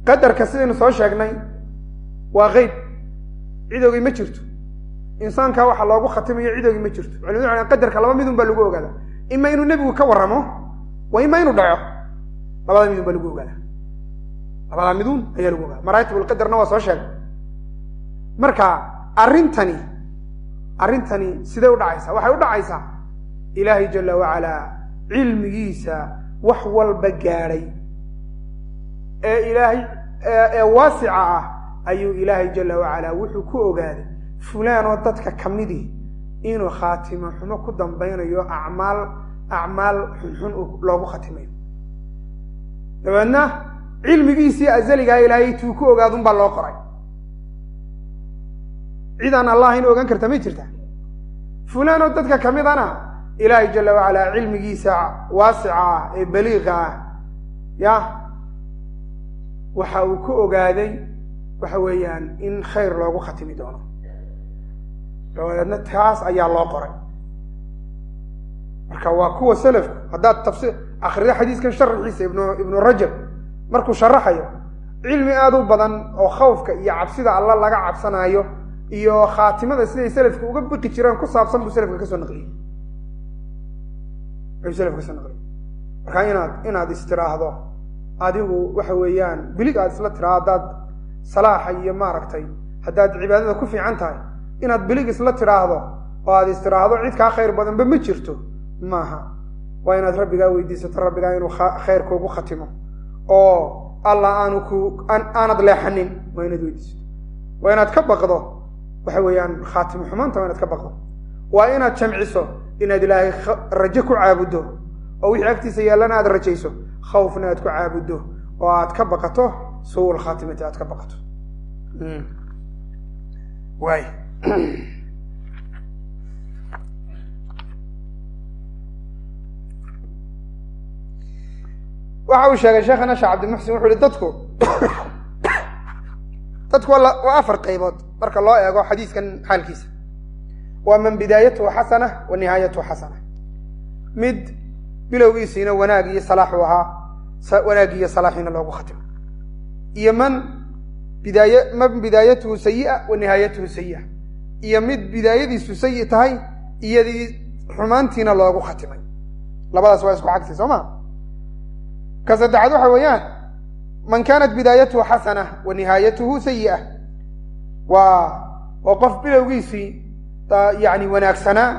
qadarka sidaynu soo sheegnay waa qeyb. Cidoogii ma jirto. Insaanka waxaa loogu khatimayo cidoogii ma jirto. Culimadu waxay qadarka laba midun baa lagu ogaada. Ima inuu nebigu ka warramo wa ima inuu dhaco labada midun baa lagu ogaada labadaa midun ayaa lagu ogaada maraatib lqadarna waa soo sheegay. Marka arrintani arrintani siday u dhacaysaa? Waxay u dhacaysaa? Ilaahay jala wacalaa cilmigiisa wax walba gaadhay. Ee ilaahay ee waasica ah ayuu ilaahay jala wacalaa wuxuu ku ogaaday fulaan oo dadka ka midii inuu khaatimo xumo ku dambaynayo acmaal acmaal xunxun loogu khatimayo dabeedna cilmigiisii azaligaa ilaahay tuu ku ogaadun baa loo qoray. Cidaan allah in ogaan karta may jirta? Fulaan oo dadka ka midana ilaahay jala wacalaa cilmigiisa waasica ah ee baliiqa ah ya waxa uu ku ogaaday waxa weeyaan in khayr loogu khatimi doono. Dabadeedna taas ayaa loo qoray. Marka waa kuwa selafku haddaad tafsiir akrida xadiiskan sharaxiisa ibnu ibnu rajab markuu sharaxayo cilmi aada u badan oo khawfka iyo cabsida alla laga cabsanaayo iyo khaatimada siday selafka uga biqi jireen ku saabsan buu selafka ka soo naqliyey. Ayuu selafka ka soo naqliyey. Marka inaad inaad istiraahdo adigu waxa weeyaan bilig aad isla tiraa haddaad salaaxa iyo maaragtay haddaad cibaadada ku fiican tahay inaad bilig isla tidhaahdo oo aad istiraahdo cid kaa khayr badanba ma jirto. Maaha. Waa inaad rabbigaa weydiisato rabbigaa inuu khayr kuugu khatimo oo allah aanu ku aanad leexanin waa inaad weydiisato. Waa inaad ka baqdo waxa weeyaan khaatimo xumaanta waa inaad ka baqdo. Waa inaad jamciso inaad ilaahay rajo ku caabuddo oo wixii agtiisa yaallana aad rajayso khawfna aad ku caabuddo oo aad ka baqato suul khaatimati aad ka baqato. Waay waxa uu sheegay sheekhana sheekh cabdimuxsin wuxu uhi dadku dadku waa afar qaybood. Marka loo eego xadiiskan xaalkiisa waa man bidaayatuhu xasana wa nihaayatuhu xasana. Mid bilowgiisiina wanaag iyo salaax uu ahaa wanaag iyo salaaxiina loogu khatimo iyo man bidaay man bidaayatuhu sayi'a wa nihaayatuhu sayi'a iyo mid bidaayadiisu sayi tahay iyadii xumaantiina loogu khatimay. Labadaas waa isku cagsi soo ma ka saddexaad waxa weeyaan man kaanat bidaayatuhu xasana wa nihaayatuhu sayi'a waa oo qof bilowgiisii yani wanaagsanaa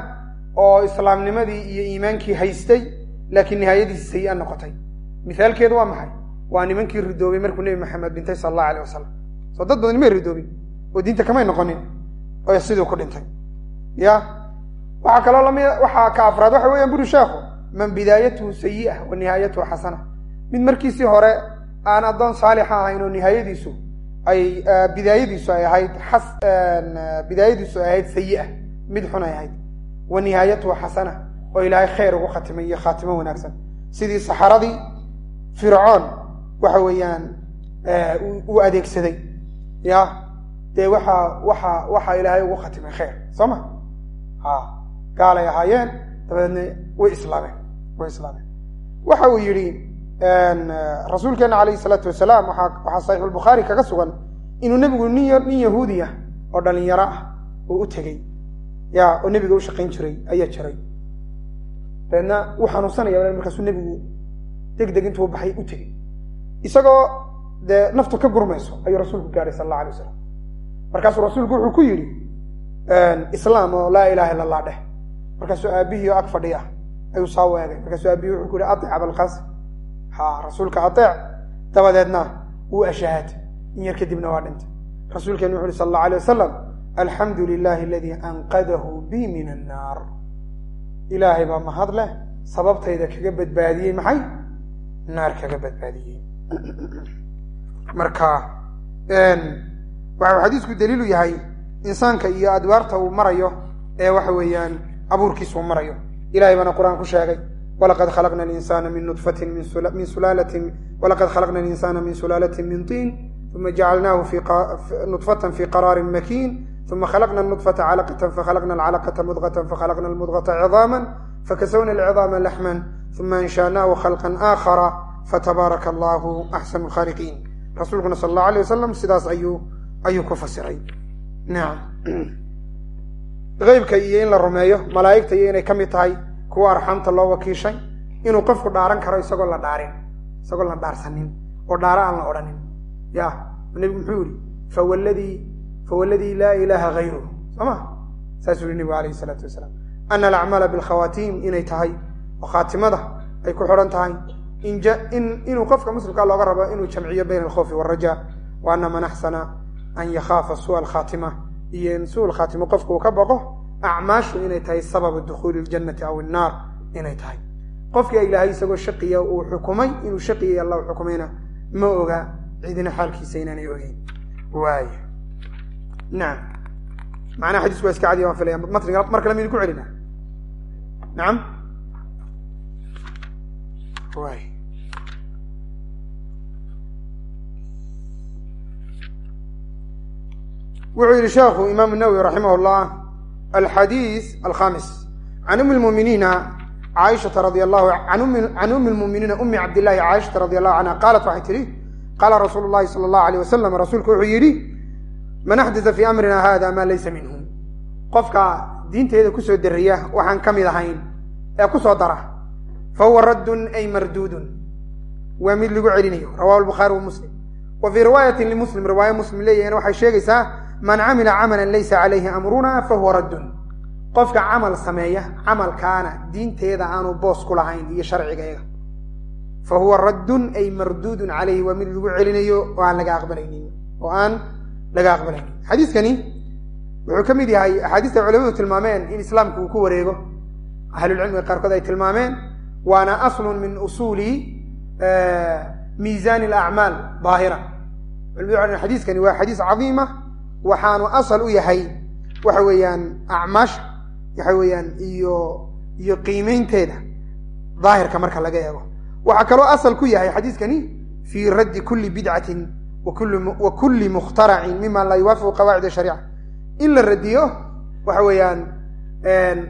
oo islaamnimadii iyo iimaankii haystay laakiin nihaayadiisi sayi-a noqotay. Mithaalkeedu waa maxay? Waa nimankii ridoobay markuu nebi maxamed dhintay sala allahu alayh wasalam soo dad badan may ridoobin oo diinta kamay noqonin oo siduu ku dhintay. Ya? Waxaa kaloo la mid waxaa ka afraad waxa weeyaan buri sheekhu man bidaayatuhu sayi'a wa nihaayatuhu xasana mid markiisii hore aan addoon saalixa ahayn oo nihaayadiisu ay bidaayadiisu ay ahayd xas bidaayadiisu ay ahayd sayi'a mid xun ay ahayd. Wa nihaayatuhu xasana. Oo ilaahay khayr ugu khatimay iyo khaatimo wanaagsan. Sidii saxaradii fircoon waxa weeyaan uu adeegsaday. Ya dee waxa waxa waxaa ilaahay ugu khatimay khayr. Soo ma? Ha gaalay ahaayeen. Dabeedna way islaameen. Way islaameen. Waxa uu yidhi rasuulkeena calayhi salaatu wasalaam waxaa saxiixulbukhaari kaga sugan inuu nebigu nin nin yahuudi ah oo dhalinyaro ah uu u tegey ya oo nebiga u shaqayn jiray ayaa jiray dabeedna uu xanuunsanaya markaasuu nebigu deg deg intuu baxay u tegey isagoo dee naftu ka gurmayso ayuu rasuulku gaadhay sal alla alay wasalam markaasuu rasuulku wuxuu ku yidhi islaam oo laa ilaha illa allah dheh. Markaasuu aabihii oo ag fadhiya ayuu saa weegay markaasuu aabihii wuxuu ku yihi adeec abalqaasim ha rasuulka adeec dabadeedna wuu ashahaatay in yar kadibna waa dhintay. Rasuulkeenu wuxu uhi sal allahu alay wasalam alxamdu lilahi aladii anqadahu bi min annaar ilaahay baa mahad leh sababtayda kaga badbaadiyey maxay? Naar kaga badbaadiyey. Marka waxau xadiisku daliilu yahay insaanka iyo adwaarta uu marayo ee waxa weeyaan abuurkiisa uu marayo. Ilahay baana qur'aan ku sheegay walaqad khalaqna alinsana min nudfatin min sulaalatin walaqad khalaqna alinsana min sulaalatin min tiin uma jacalnaahu nudfatan fi qaraarin makiin uma khalaqna nudfata calaqatan fakhalaqna alcalaqata mudqatan fakhalaqna almudqata cidaama fakasawna alcidaama laxman uma anshaanaahu khalqan aakhara fatabaaraka allahu axsanu lkhaaliqiin rasuulkuna sala allahu alay wasalam sidaas ayuu ayuu ku fasiray nacam eybka iyo in la rumeeyo malaa'igta iyo inay ka mid tahay kuwa arxaamta loo wakiishay inuu qofku dhaaran karo isagoo la dhaarin isagoo la dhaarsanin oo dhaaro aan la odhanin. Ya nebigu muxuu yihi fawladii fawladii laa ilaaha hayruh soo ma? Saasuu yihi nebigu alayhi isalaatu wasalaam. Ana alacmaala bilkhawaatiim inay tahay oo khaatimada ay ku xidhan tahay in inuu qofka muslimkaa looga rabo inuu jamciyo bayna alkhawfi waalraja wa ana man axsana an yakhaafa su'a alkhaatima iyo in su lkhaatima qofku uu ka baqo acmaashu inay tahay sababu dukhuuli ljannati aw innaar inay tahay qofkii ilaahay isagoo shaqiya uu xukumay inuu shaqiyay alla xukumayna ma oga cidina xaalkiisa inaanay ogeyn waay nacam macnaha xadiisku waa iska cadiya waan filaya matniga mar kale maynu ku celina nacam waay wuxuu yihi sheekhu imaam nawowi raximah alxadiis alkhamis can umi lmuminiina caaishata radi allahu can umi lmuminiina umi cabdillahi caaishata radi allahu canha qaalat waxay tidhi qaala rasuulu llahi sala allahu alayh wasalam rasuulku wuxuu yidhi man axdasa fii amrina hada maa laysa minhu qofka diinteeda ku soo deriya waxaan ka mid ahayn ee ku soo dara fa huwa raddun ay marduudun waa mid lagu celinayo rawahu lbukhaari wa muslim wa fii riwaayatin limuslim riwaayo muslim leeyahin waxay sheegaysaa man camila camalan laysa calayhi amruna fa huwa raddun. Qofka camal sameeya camalkaana diinteeda aanu boos ku lahayn iyo sharcigeeda. Fa huwa raddun ay marduudun calayhi waa mid lagu celinayo oo aan laga aqbalaynin oo aan laga aqbalaynin. Xadiiskani wuxuu ka mid yahay axaadiista culamadu tilmaameen in islaamku uu ku wareego. Ahlulcilmiga qaarkood ay tilmaameen waana aslun min usuuli miisaani alacmaal daahira. Culimadu xadiiskani waa xadiis cadiima waxaanu asal u yahay waxa weeyaan acmaasha waxa weeyaan iyo iyo qiimeynteeda daahirka marka laga eego. Waxaa kaloo asal ku yahay xadiiskani fii raddi kulli bidcatin wa kulli mukhtaracin mima laa yuwaafiqu qawaacid shariica in la radiyo waxa weeyaan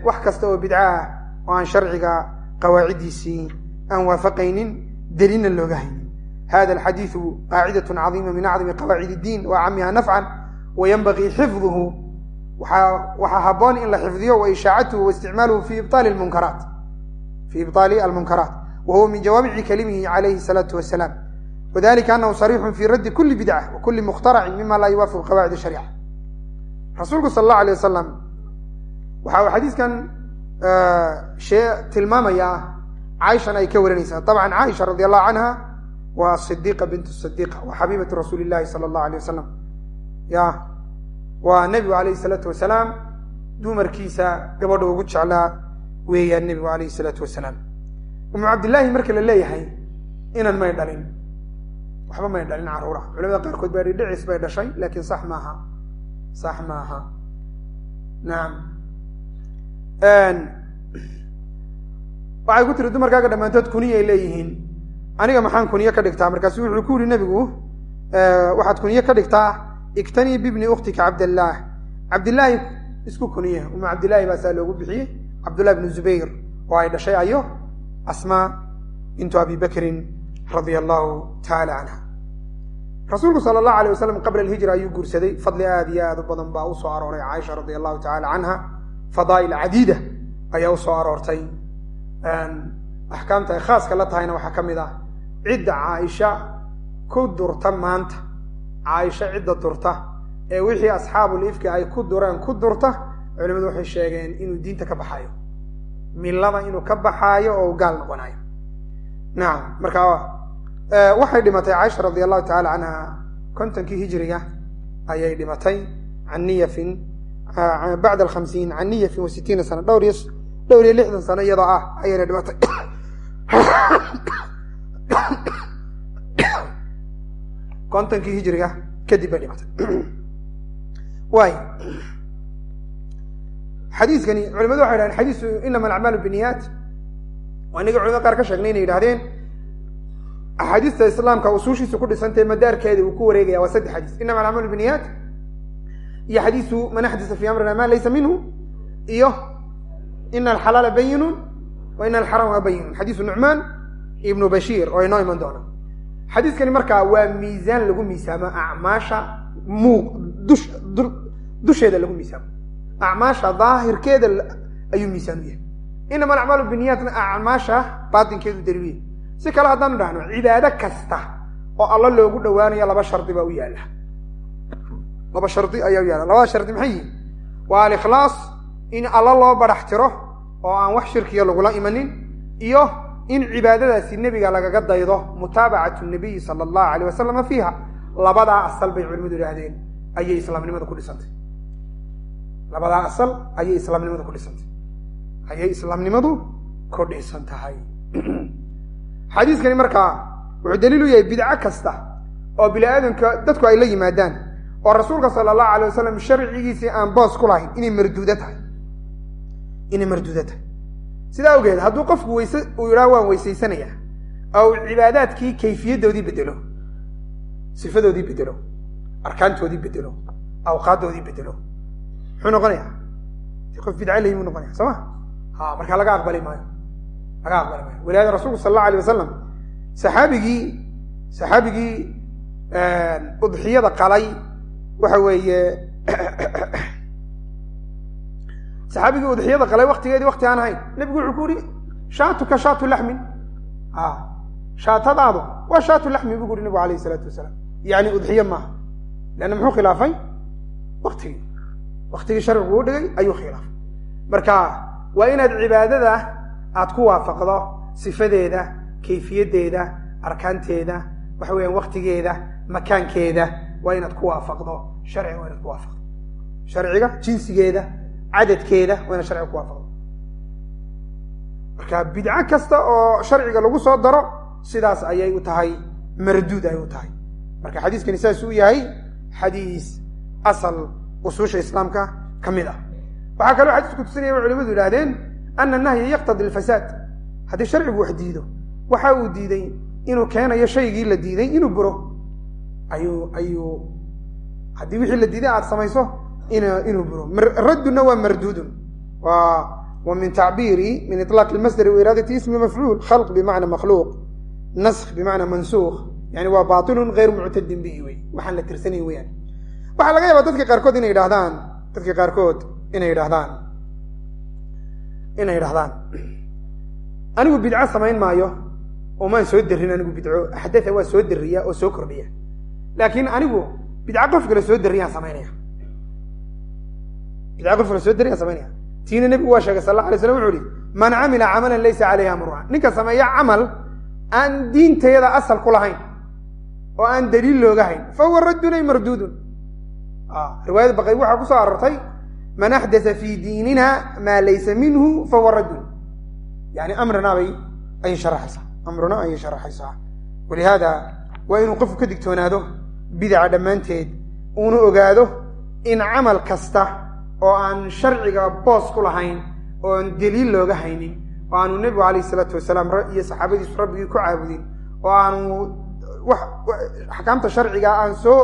wax kasta oo bidco ah oo aan sharciga qawaaciddiisii aan waafaqaynin delilna looga hada alxadiidu qaacidatun cadiima min acdami qawaacid iddiin wa acamiha nafcan wayanbagii xifduhu waxaa haboon in la xifdiyo wa ishaacatuhu wa isticmaaluhu fi ibطaali almunkaraat wa huwa min jawaamici kalimihi calayhi salaatu wasalaam wadalika anahu sariixun fi raddi kuli bidca wa kuli mukhtaracin mima laa yuwaafiqu qawaacid shariica rasuulku sala allahu alayh wasalam waxa uu xadiiskan shee tilmaamaya caaishana ay ka warinaysaa dabcan caaisha radi allahu canha waa sidiiqa bint sidiiqa waa xabiibatu rasuuli llahi sala allahu alay wasalam ya waa nebigu alayhi salaatu wasalaam dumarkiisa gabadha ugu jeclaa weeyaan nebigu alayhi salaatu wasalaam umu cabdillaahi marka la leeyahay inan may dhalin waxba may dhalin carruura culamada qaarkood baa dhicis bay dhashay laakiin sax maaha sax maaha. Nacam waxay ku tiri dumarkaaga dhammaantood kuniya ay leeyihiin. Aniga maxaan kuniye ka dhigtaa? Markaasu wuxuu ku yihi nebigu waxaad kuniye ka dhigtaa iktanii bibni uktika cabdallaah cabdillaahi isku kuniye uma cabdillaahi baa saa loogu bixiyey cabdullahi bnu zubayr oo ay dhashay ayo asmaa bintu abi bakrin radia allahu tacaala canha rasuulku sala allahu alay wasalam qabla alhijra ayuu guursaday fadli aada iyo aad u badan baa u soo arooray caaisha radia allahu tacala canha fadaa'il cadiida ayaa u soo aroortay axkaamta ay khaaska la tahayna waxaa ka mid ah cidda caaisha ku durta maanta caaisha cidda durta ee wixii asxaabul ifki ay ku dureen ku durta culimadu waxay sheegeen inuu diinta ka baxaayo. Millada inuu ka baxaayo oo gaal noqonayo nacam marka waxay dhimatay caaisha radia allahu tacala canha kontonkii hijriga ayay dhimatay can niyafin bacda alkhamsiin can niyafin wa sitiina sana dhowr iyo dhowr iyo lixdan sano iyadoo ah ayayna dhimatay kontonkii hijriga kadib bay dhimatay. Waay xadiiskani culimadu waxay dhahdeen xadiisu inama alacmaalu biniyaat waa inaga culimada qaar ka sheegnay inay yidhahdeen axaadiista islaamka usuushiisa ku dhisantae madaarkeeda uu ku wareegaya waa saddex xadiis. Inama alacmaalu biniyaat iyo xadiisu man axdasa fi amrina ma laysa minhu iyo ina alxalaala bayinun wa ina alxaraama bayinun xadiisu nucmaan ibnu bashiir oo inoo iman doona xadiiskani markaa waa miisaan lagu miisaamo acmaasha dush dusheeda lagu miisaamo. Acmaasha daahirkeeda ayuu miisaan u yahay. Inama alacmaalu biniyaatna acmaasha baatinkeedu daliiluyahy si kale haddaanu dhahno cibaado kasta oo alla loogu dhowaanayo laba shardi baa u yaalla. Laba shardi ayaa u yaalla. Labada shardi maxay yihiin waa alikhlaas in alla loo barax tiro oo aan wax shirkiya lagula imanin iyo in cibaadadaasi nebiga lagaga daydo mutaabacatu nabiyi sala allahu alayh wasalama fiiha labadaa asal bay culimadu idhaahdeen ayay islaamnimada ku dhisantay. Labadaa asal ayay islaamnimadu ku dhisantay. Ayay islaamnimadu ku dhisan tahay xadiiskani markaa wuxuu daliil u yahay bidco kasta oo bini aadamka dadku ay la yimaadaan oo rasuulka sala allahu alay wasalam sharcigiisii aan boos ku lahayn inay marduudo tahay. Inay marduudo tahay sidaa awgeed hadduu qofku weyse uu yidhaha waan weysaysanaya oo uu cibaadaadkii kayfiyaddoodii bedelo sifadoodii bedelo arkaantoodii bedelo awqaaddoodii bedelo muxuu noqonayaa? Qof bidca layi muu noqonaya soo ma? Ha markaa laga aqbali maayo laga aqbali maayo. Walihaada rasuulku sala allahu alay wasalam saxaabigii saxaabigii udxiyada qalay waxa weeye saxaabigii udxiyada qalay waktigeedii wakti aan ahayn. Nebigu wuxuu ku yihi shaatuka shaatu laxmin. Shaatadaadu waa shaatu laxmin buu ku yuri nebigu alayh isalaatu wasalaam. Yani udxiye maaha leanna muxuu khilaafay? Waktigii waktigii sharcigu u dhigay ayuu khilaafay. Marka waa inaad cibaadada aad ku waafaqdo sifadeeda kayfiyaddeeda arkaanteeda waxa weeyaan waktigeeda makaankeeda waa inaad ku waafaqdo. Sharciga waa inaad ku waafaqdo. Sharciga jinsigeeda cadadkeeda waa inaad sharciga ku waafaqdo marka bidco kasta oo sharciga lagu soo daro sidaas ayay u tahay marduud ay u tahay. Marka xadiiskani saas uu yahay xadiis asal usuusha islaamka ka mid ah. Waxaa kaloo xadiisku tusinaya culimadu yidhahdeen ana nahya yaqtadi alfasaad. Haddii sharcigu wax diido waxa uu diiday inuu keenayo shaygii la diiday inuu buro ayuu ayuu haddii wixii la diiday aada samayso inuu buro. Radduna waa marduudun. Wa min tacbiiri min iطlaaq اlmasdari wa iraadati ismi mafcuul khalq bimacna makhluuq naskh bimacna mansuukh yani waa bailun gayr muctadin bihi wey. Waxaan la tirsanay weyaan waxaa laga yaabaa dadka qaarkood inay yidhahdaan dadka qaarkood inay yidhahdaan inay yidhahdaan anigu bidco samayn maayo oo maan soo derin anigu bidco axdatha waa soo deriya oo soo kordhiya laakiin anigu bidco qof kale soo deriyaan samaynaya bidco qof kale soo deriyaan samaynaya tiina nebigu waa sheegay sal alla alay slam wuxu man camila camalan laysa caleyhi amruna ninka sameeya camal aan diintayada asal ku lahayn oo aan daliil looga hayn fahuwa raddun ay marduudun. Riwaayada baqay waxaa ku soo aroortay man axdaa fii diinina maa laysa minhu fahuwa raddun. Yani amrina bay ayay sharaxaysaa. Amruna ayay sharaxaysaa. Walihaada waa inuu qofku ka digtoonaado bidaca dhammaanteed uuna ogaado in camal oo aan sharciga boos ku lahayn oo aan daliil looga haynin oo aanu nebigu calayhi salaatu wasalaam iyo saxaabadiisu rabbigii ku caabudin oo aanu wax axkaamta sharciga aan soo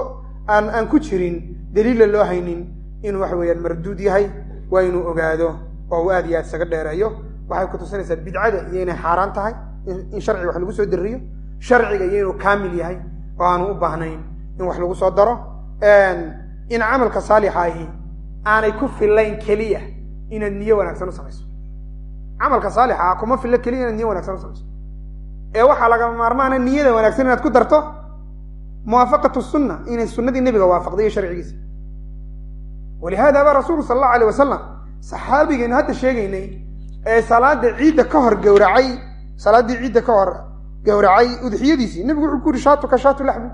aan aan ku jirin daliilla loo haynin inuu waxa weeyaan marduud yahay waa inuu ogaado oo uu aad iyo aad isaga dheereeyo waxay ku tusinaysaa bidcada iyo inay xaaraan tahay in sharciga wax lagu soo dariyo sharciga iyo inuu kaamil yahay oo aanu u baahnayn in wax lagu soo daro. In camalka saalixa ahi aanay ku fillayn keliya inaad niyo wanaagsan u samayso. Camalka saalixa ah kuma fillo keliya inaad niyo wanaagsan u samayso. Ee waxaa lagama maarmaana niyada wanaagsan inaad ku darto muwaafaqatu sunna inay sunnadii nebiga waafaqday iyo sharcigiisa. Walihaada baa rasuulku sala allahu alayh wasalam saxaabigeenu hadda sheegaynay ee salaada ciidda ka hor gowracay salaaddii ciidda ka hor gowracay udxiyadiisii nebigu wuxuu ku yuri shaatuka shaatu laxmi.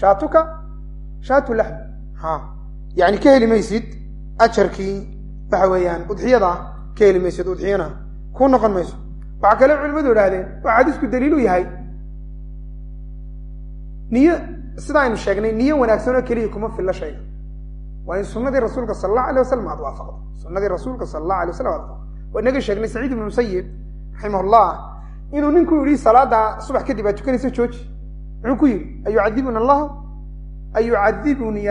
Shaatuka shaatu laxmi. Ha. Yani ka heli maysid ajarkii waxa weeyaan udxiyada ka heli maysid udxiyana ku noqon mayso. Waxaa kale culimadu idhahdeen waa xadiisku daliilu yahay. Niyo sida aynu sheegnay niyo wanaagsan oo keliya kuma fillo shayga waa in sunnadii rasuulka sala allahu alay wasalam aad waafaqdo. Sunnadii rasuulka sala allahu alay wasalam aad waafaqdo. Waa inaga sheegnay saciid ibnu musayib raximahullah inuu ninku yidhi salaada subax kadib aad tukanaysa jooji. Muxuu ku yidhi ayucadibuna allahu ayucadibuni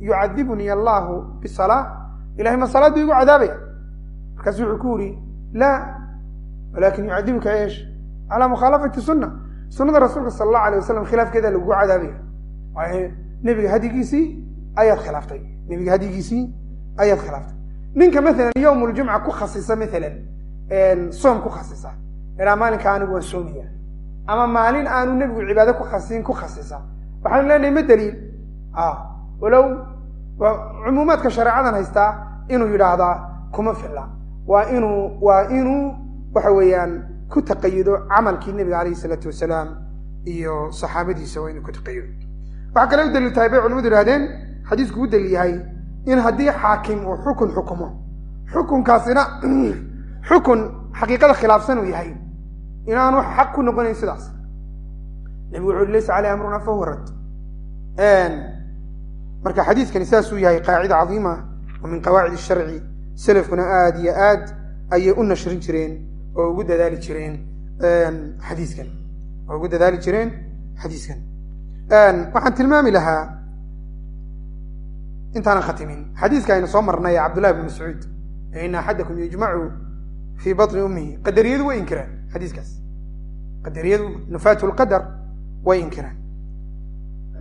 yucadibuni allahu bisalaa ilahay ma salaad buu igu cadaabaya? Markaasu wuxuu ku yidhi laa walakin yucadibuka eesh calaa mukhaalafati sunna. Sunnada rasuulka sala allahu alay wasalam khilaafkeeda lagugu cadaabaya. Waayo nebiga hadigiisii ayaad khilaaftay. Nebiga hadigiisii ayaad khilaaftay. Ninka maalan yowm ljumca ku khasisa maalan soom ku khasisa. Idhaa maalinka anigu waan soomaya ama maalin aanu nebigu cibaado ku khasin ku khasisa. Waxaanu leenahay ma daliil? Walow cumuumaadka shareecadan haystaa inuu yidhaahdaa kuma filla. Waa inuu waa inuu waxa weeyaan ku taqayudo camalkii nebiga calayhi isalaatu wasalaam iyo saxaabadiisa waa inuu ku taqayudo. Waxaa kale u daliil tahay bay culimadu yihahdeen xadiisku u daliil yahay in haddii xaakim uu xukun xukumo xukunkaasina xukun xaqiiqada khilaafsan uu yahay inaanu xaq ku noqonayn sidaas. Nebigu wuxu laysa caleyh amruna fahuwa rad marka xadiiskani saasuu yahay qaacida cadiima oo min qawaacid sharci. Selafkuna aada iyo aad ayay u nashrin jireen oo ugu dadaali jireen xadiiskan oo ugu dadaali jireen xadiiskan waxaan tilmaami lahaa intaanan khatimin. Xadiiska aynu soo marnay cabdullahi bn mascuud ina axadakum yujmacu fii batni ummihi. Qadariyadu way inkiraan xadiiskaas qadariyadu nufaatu lqadar way inkiraan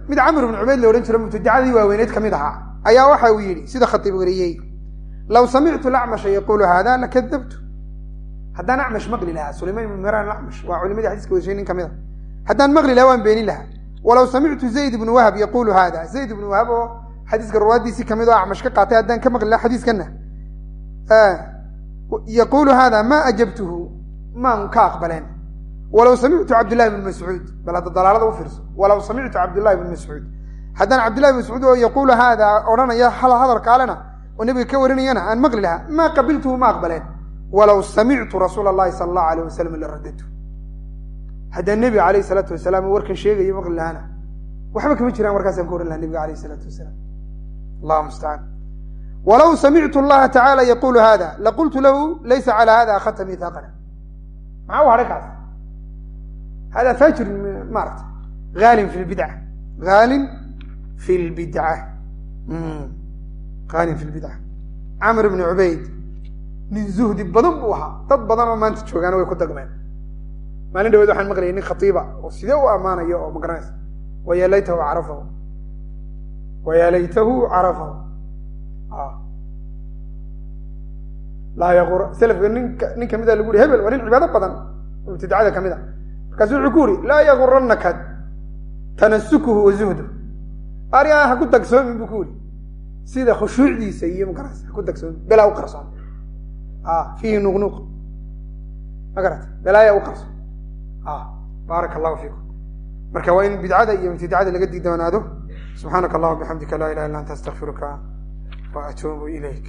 mid camr ibn cubayd la odhan jiro mubtadicadii waaweyneed ka mid ahaa. Ayaa waxa uu yidhi sida khatiib wariyey law samictu lacmasha yaquulu hada lakadabtu haddaan acmash maqli lahaa sulayman ibn miraan acmash waa culimadii xadiiska wadashay nin ka mid a haddaan maqli lahaa waan beenin lahaa. Walaw samictu zayd ibnu wahab yaquulu hada zayd ibnu wahab oo xadiiska ruwaadiisii ka mid oo acmash ka qaatay haddaan ka maqli lahaa xadiiskana yaquulu hada ma ajabtuhu maan ka aqbaleen walaw samictu cabdullahi bn mascuud bal hadda dalaalada u fiirso. Walaw samictu cabdullahi bn mascuud haddaan cabdullahi bn mascuud oo yaquulu haada odhanaya hal hadalkaalena oo nebiga ka warinayana aan maqli lahaa maa qabiltuhu ma aqbaleen? Walaw samictu rasuula allahi sala allahu alayh wasalam la radadtu haddaan nebiga alayh isalaatu wasalaam warkan sheegayo maqli lahaana. Waxba kama jiraan warkaasaan ka ohan laha nebiga alayh isalaatu wasalaam allahu mustacaan walaw samictu allaha tacaala yaquulu hada laqultu lahu laysa cala hada akhadta hada fajir maarata haalin fi lbidca haalin fi lbidca haalin fi lbidca camr ibni cubayd nin zuhdi badan buu ahaa dad badan oo maanta joogaana way ku dagmeen maalin dhaweed waxaan maqlayay nin khatiiba oo sidee u ammaanayo oo ma garanaysa waya laytahu carafahu waya laytahu carafahu laa yaqur selafka ninka nin kamida lagu yihi hebel waa nin cibaado badan mubtadicada ka mid markaasu wuxuu ku yuri laa yaguranaka tanasukuhu wa zuhdu. Arigaa ha ku dagsoomin buu ku yiri sida khushuucdiisa iyo magaraysa ha ku dagsoomin belaa u qarsoon. Fiihi nuqnuq ma garata belaaya u qarsoon. Baaraka allahu fiikum. Marka waa in bidcada iyo ibtidacada laga digdoonaado. Subxaanaka allahuma bixamdika laa ilaha illa anta astaqfiruka wa atuubu ilayk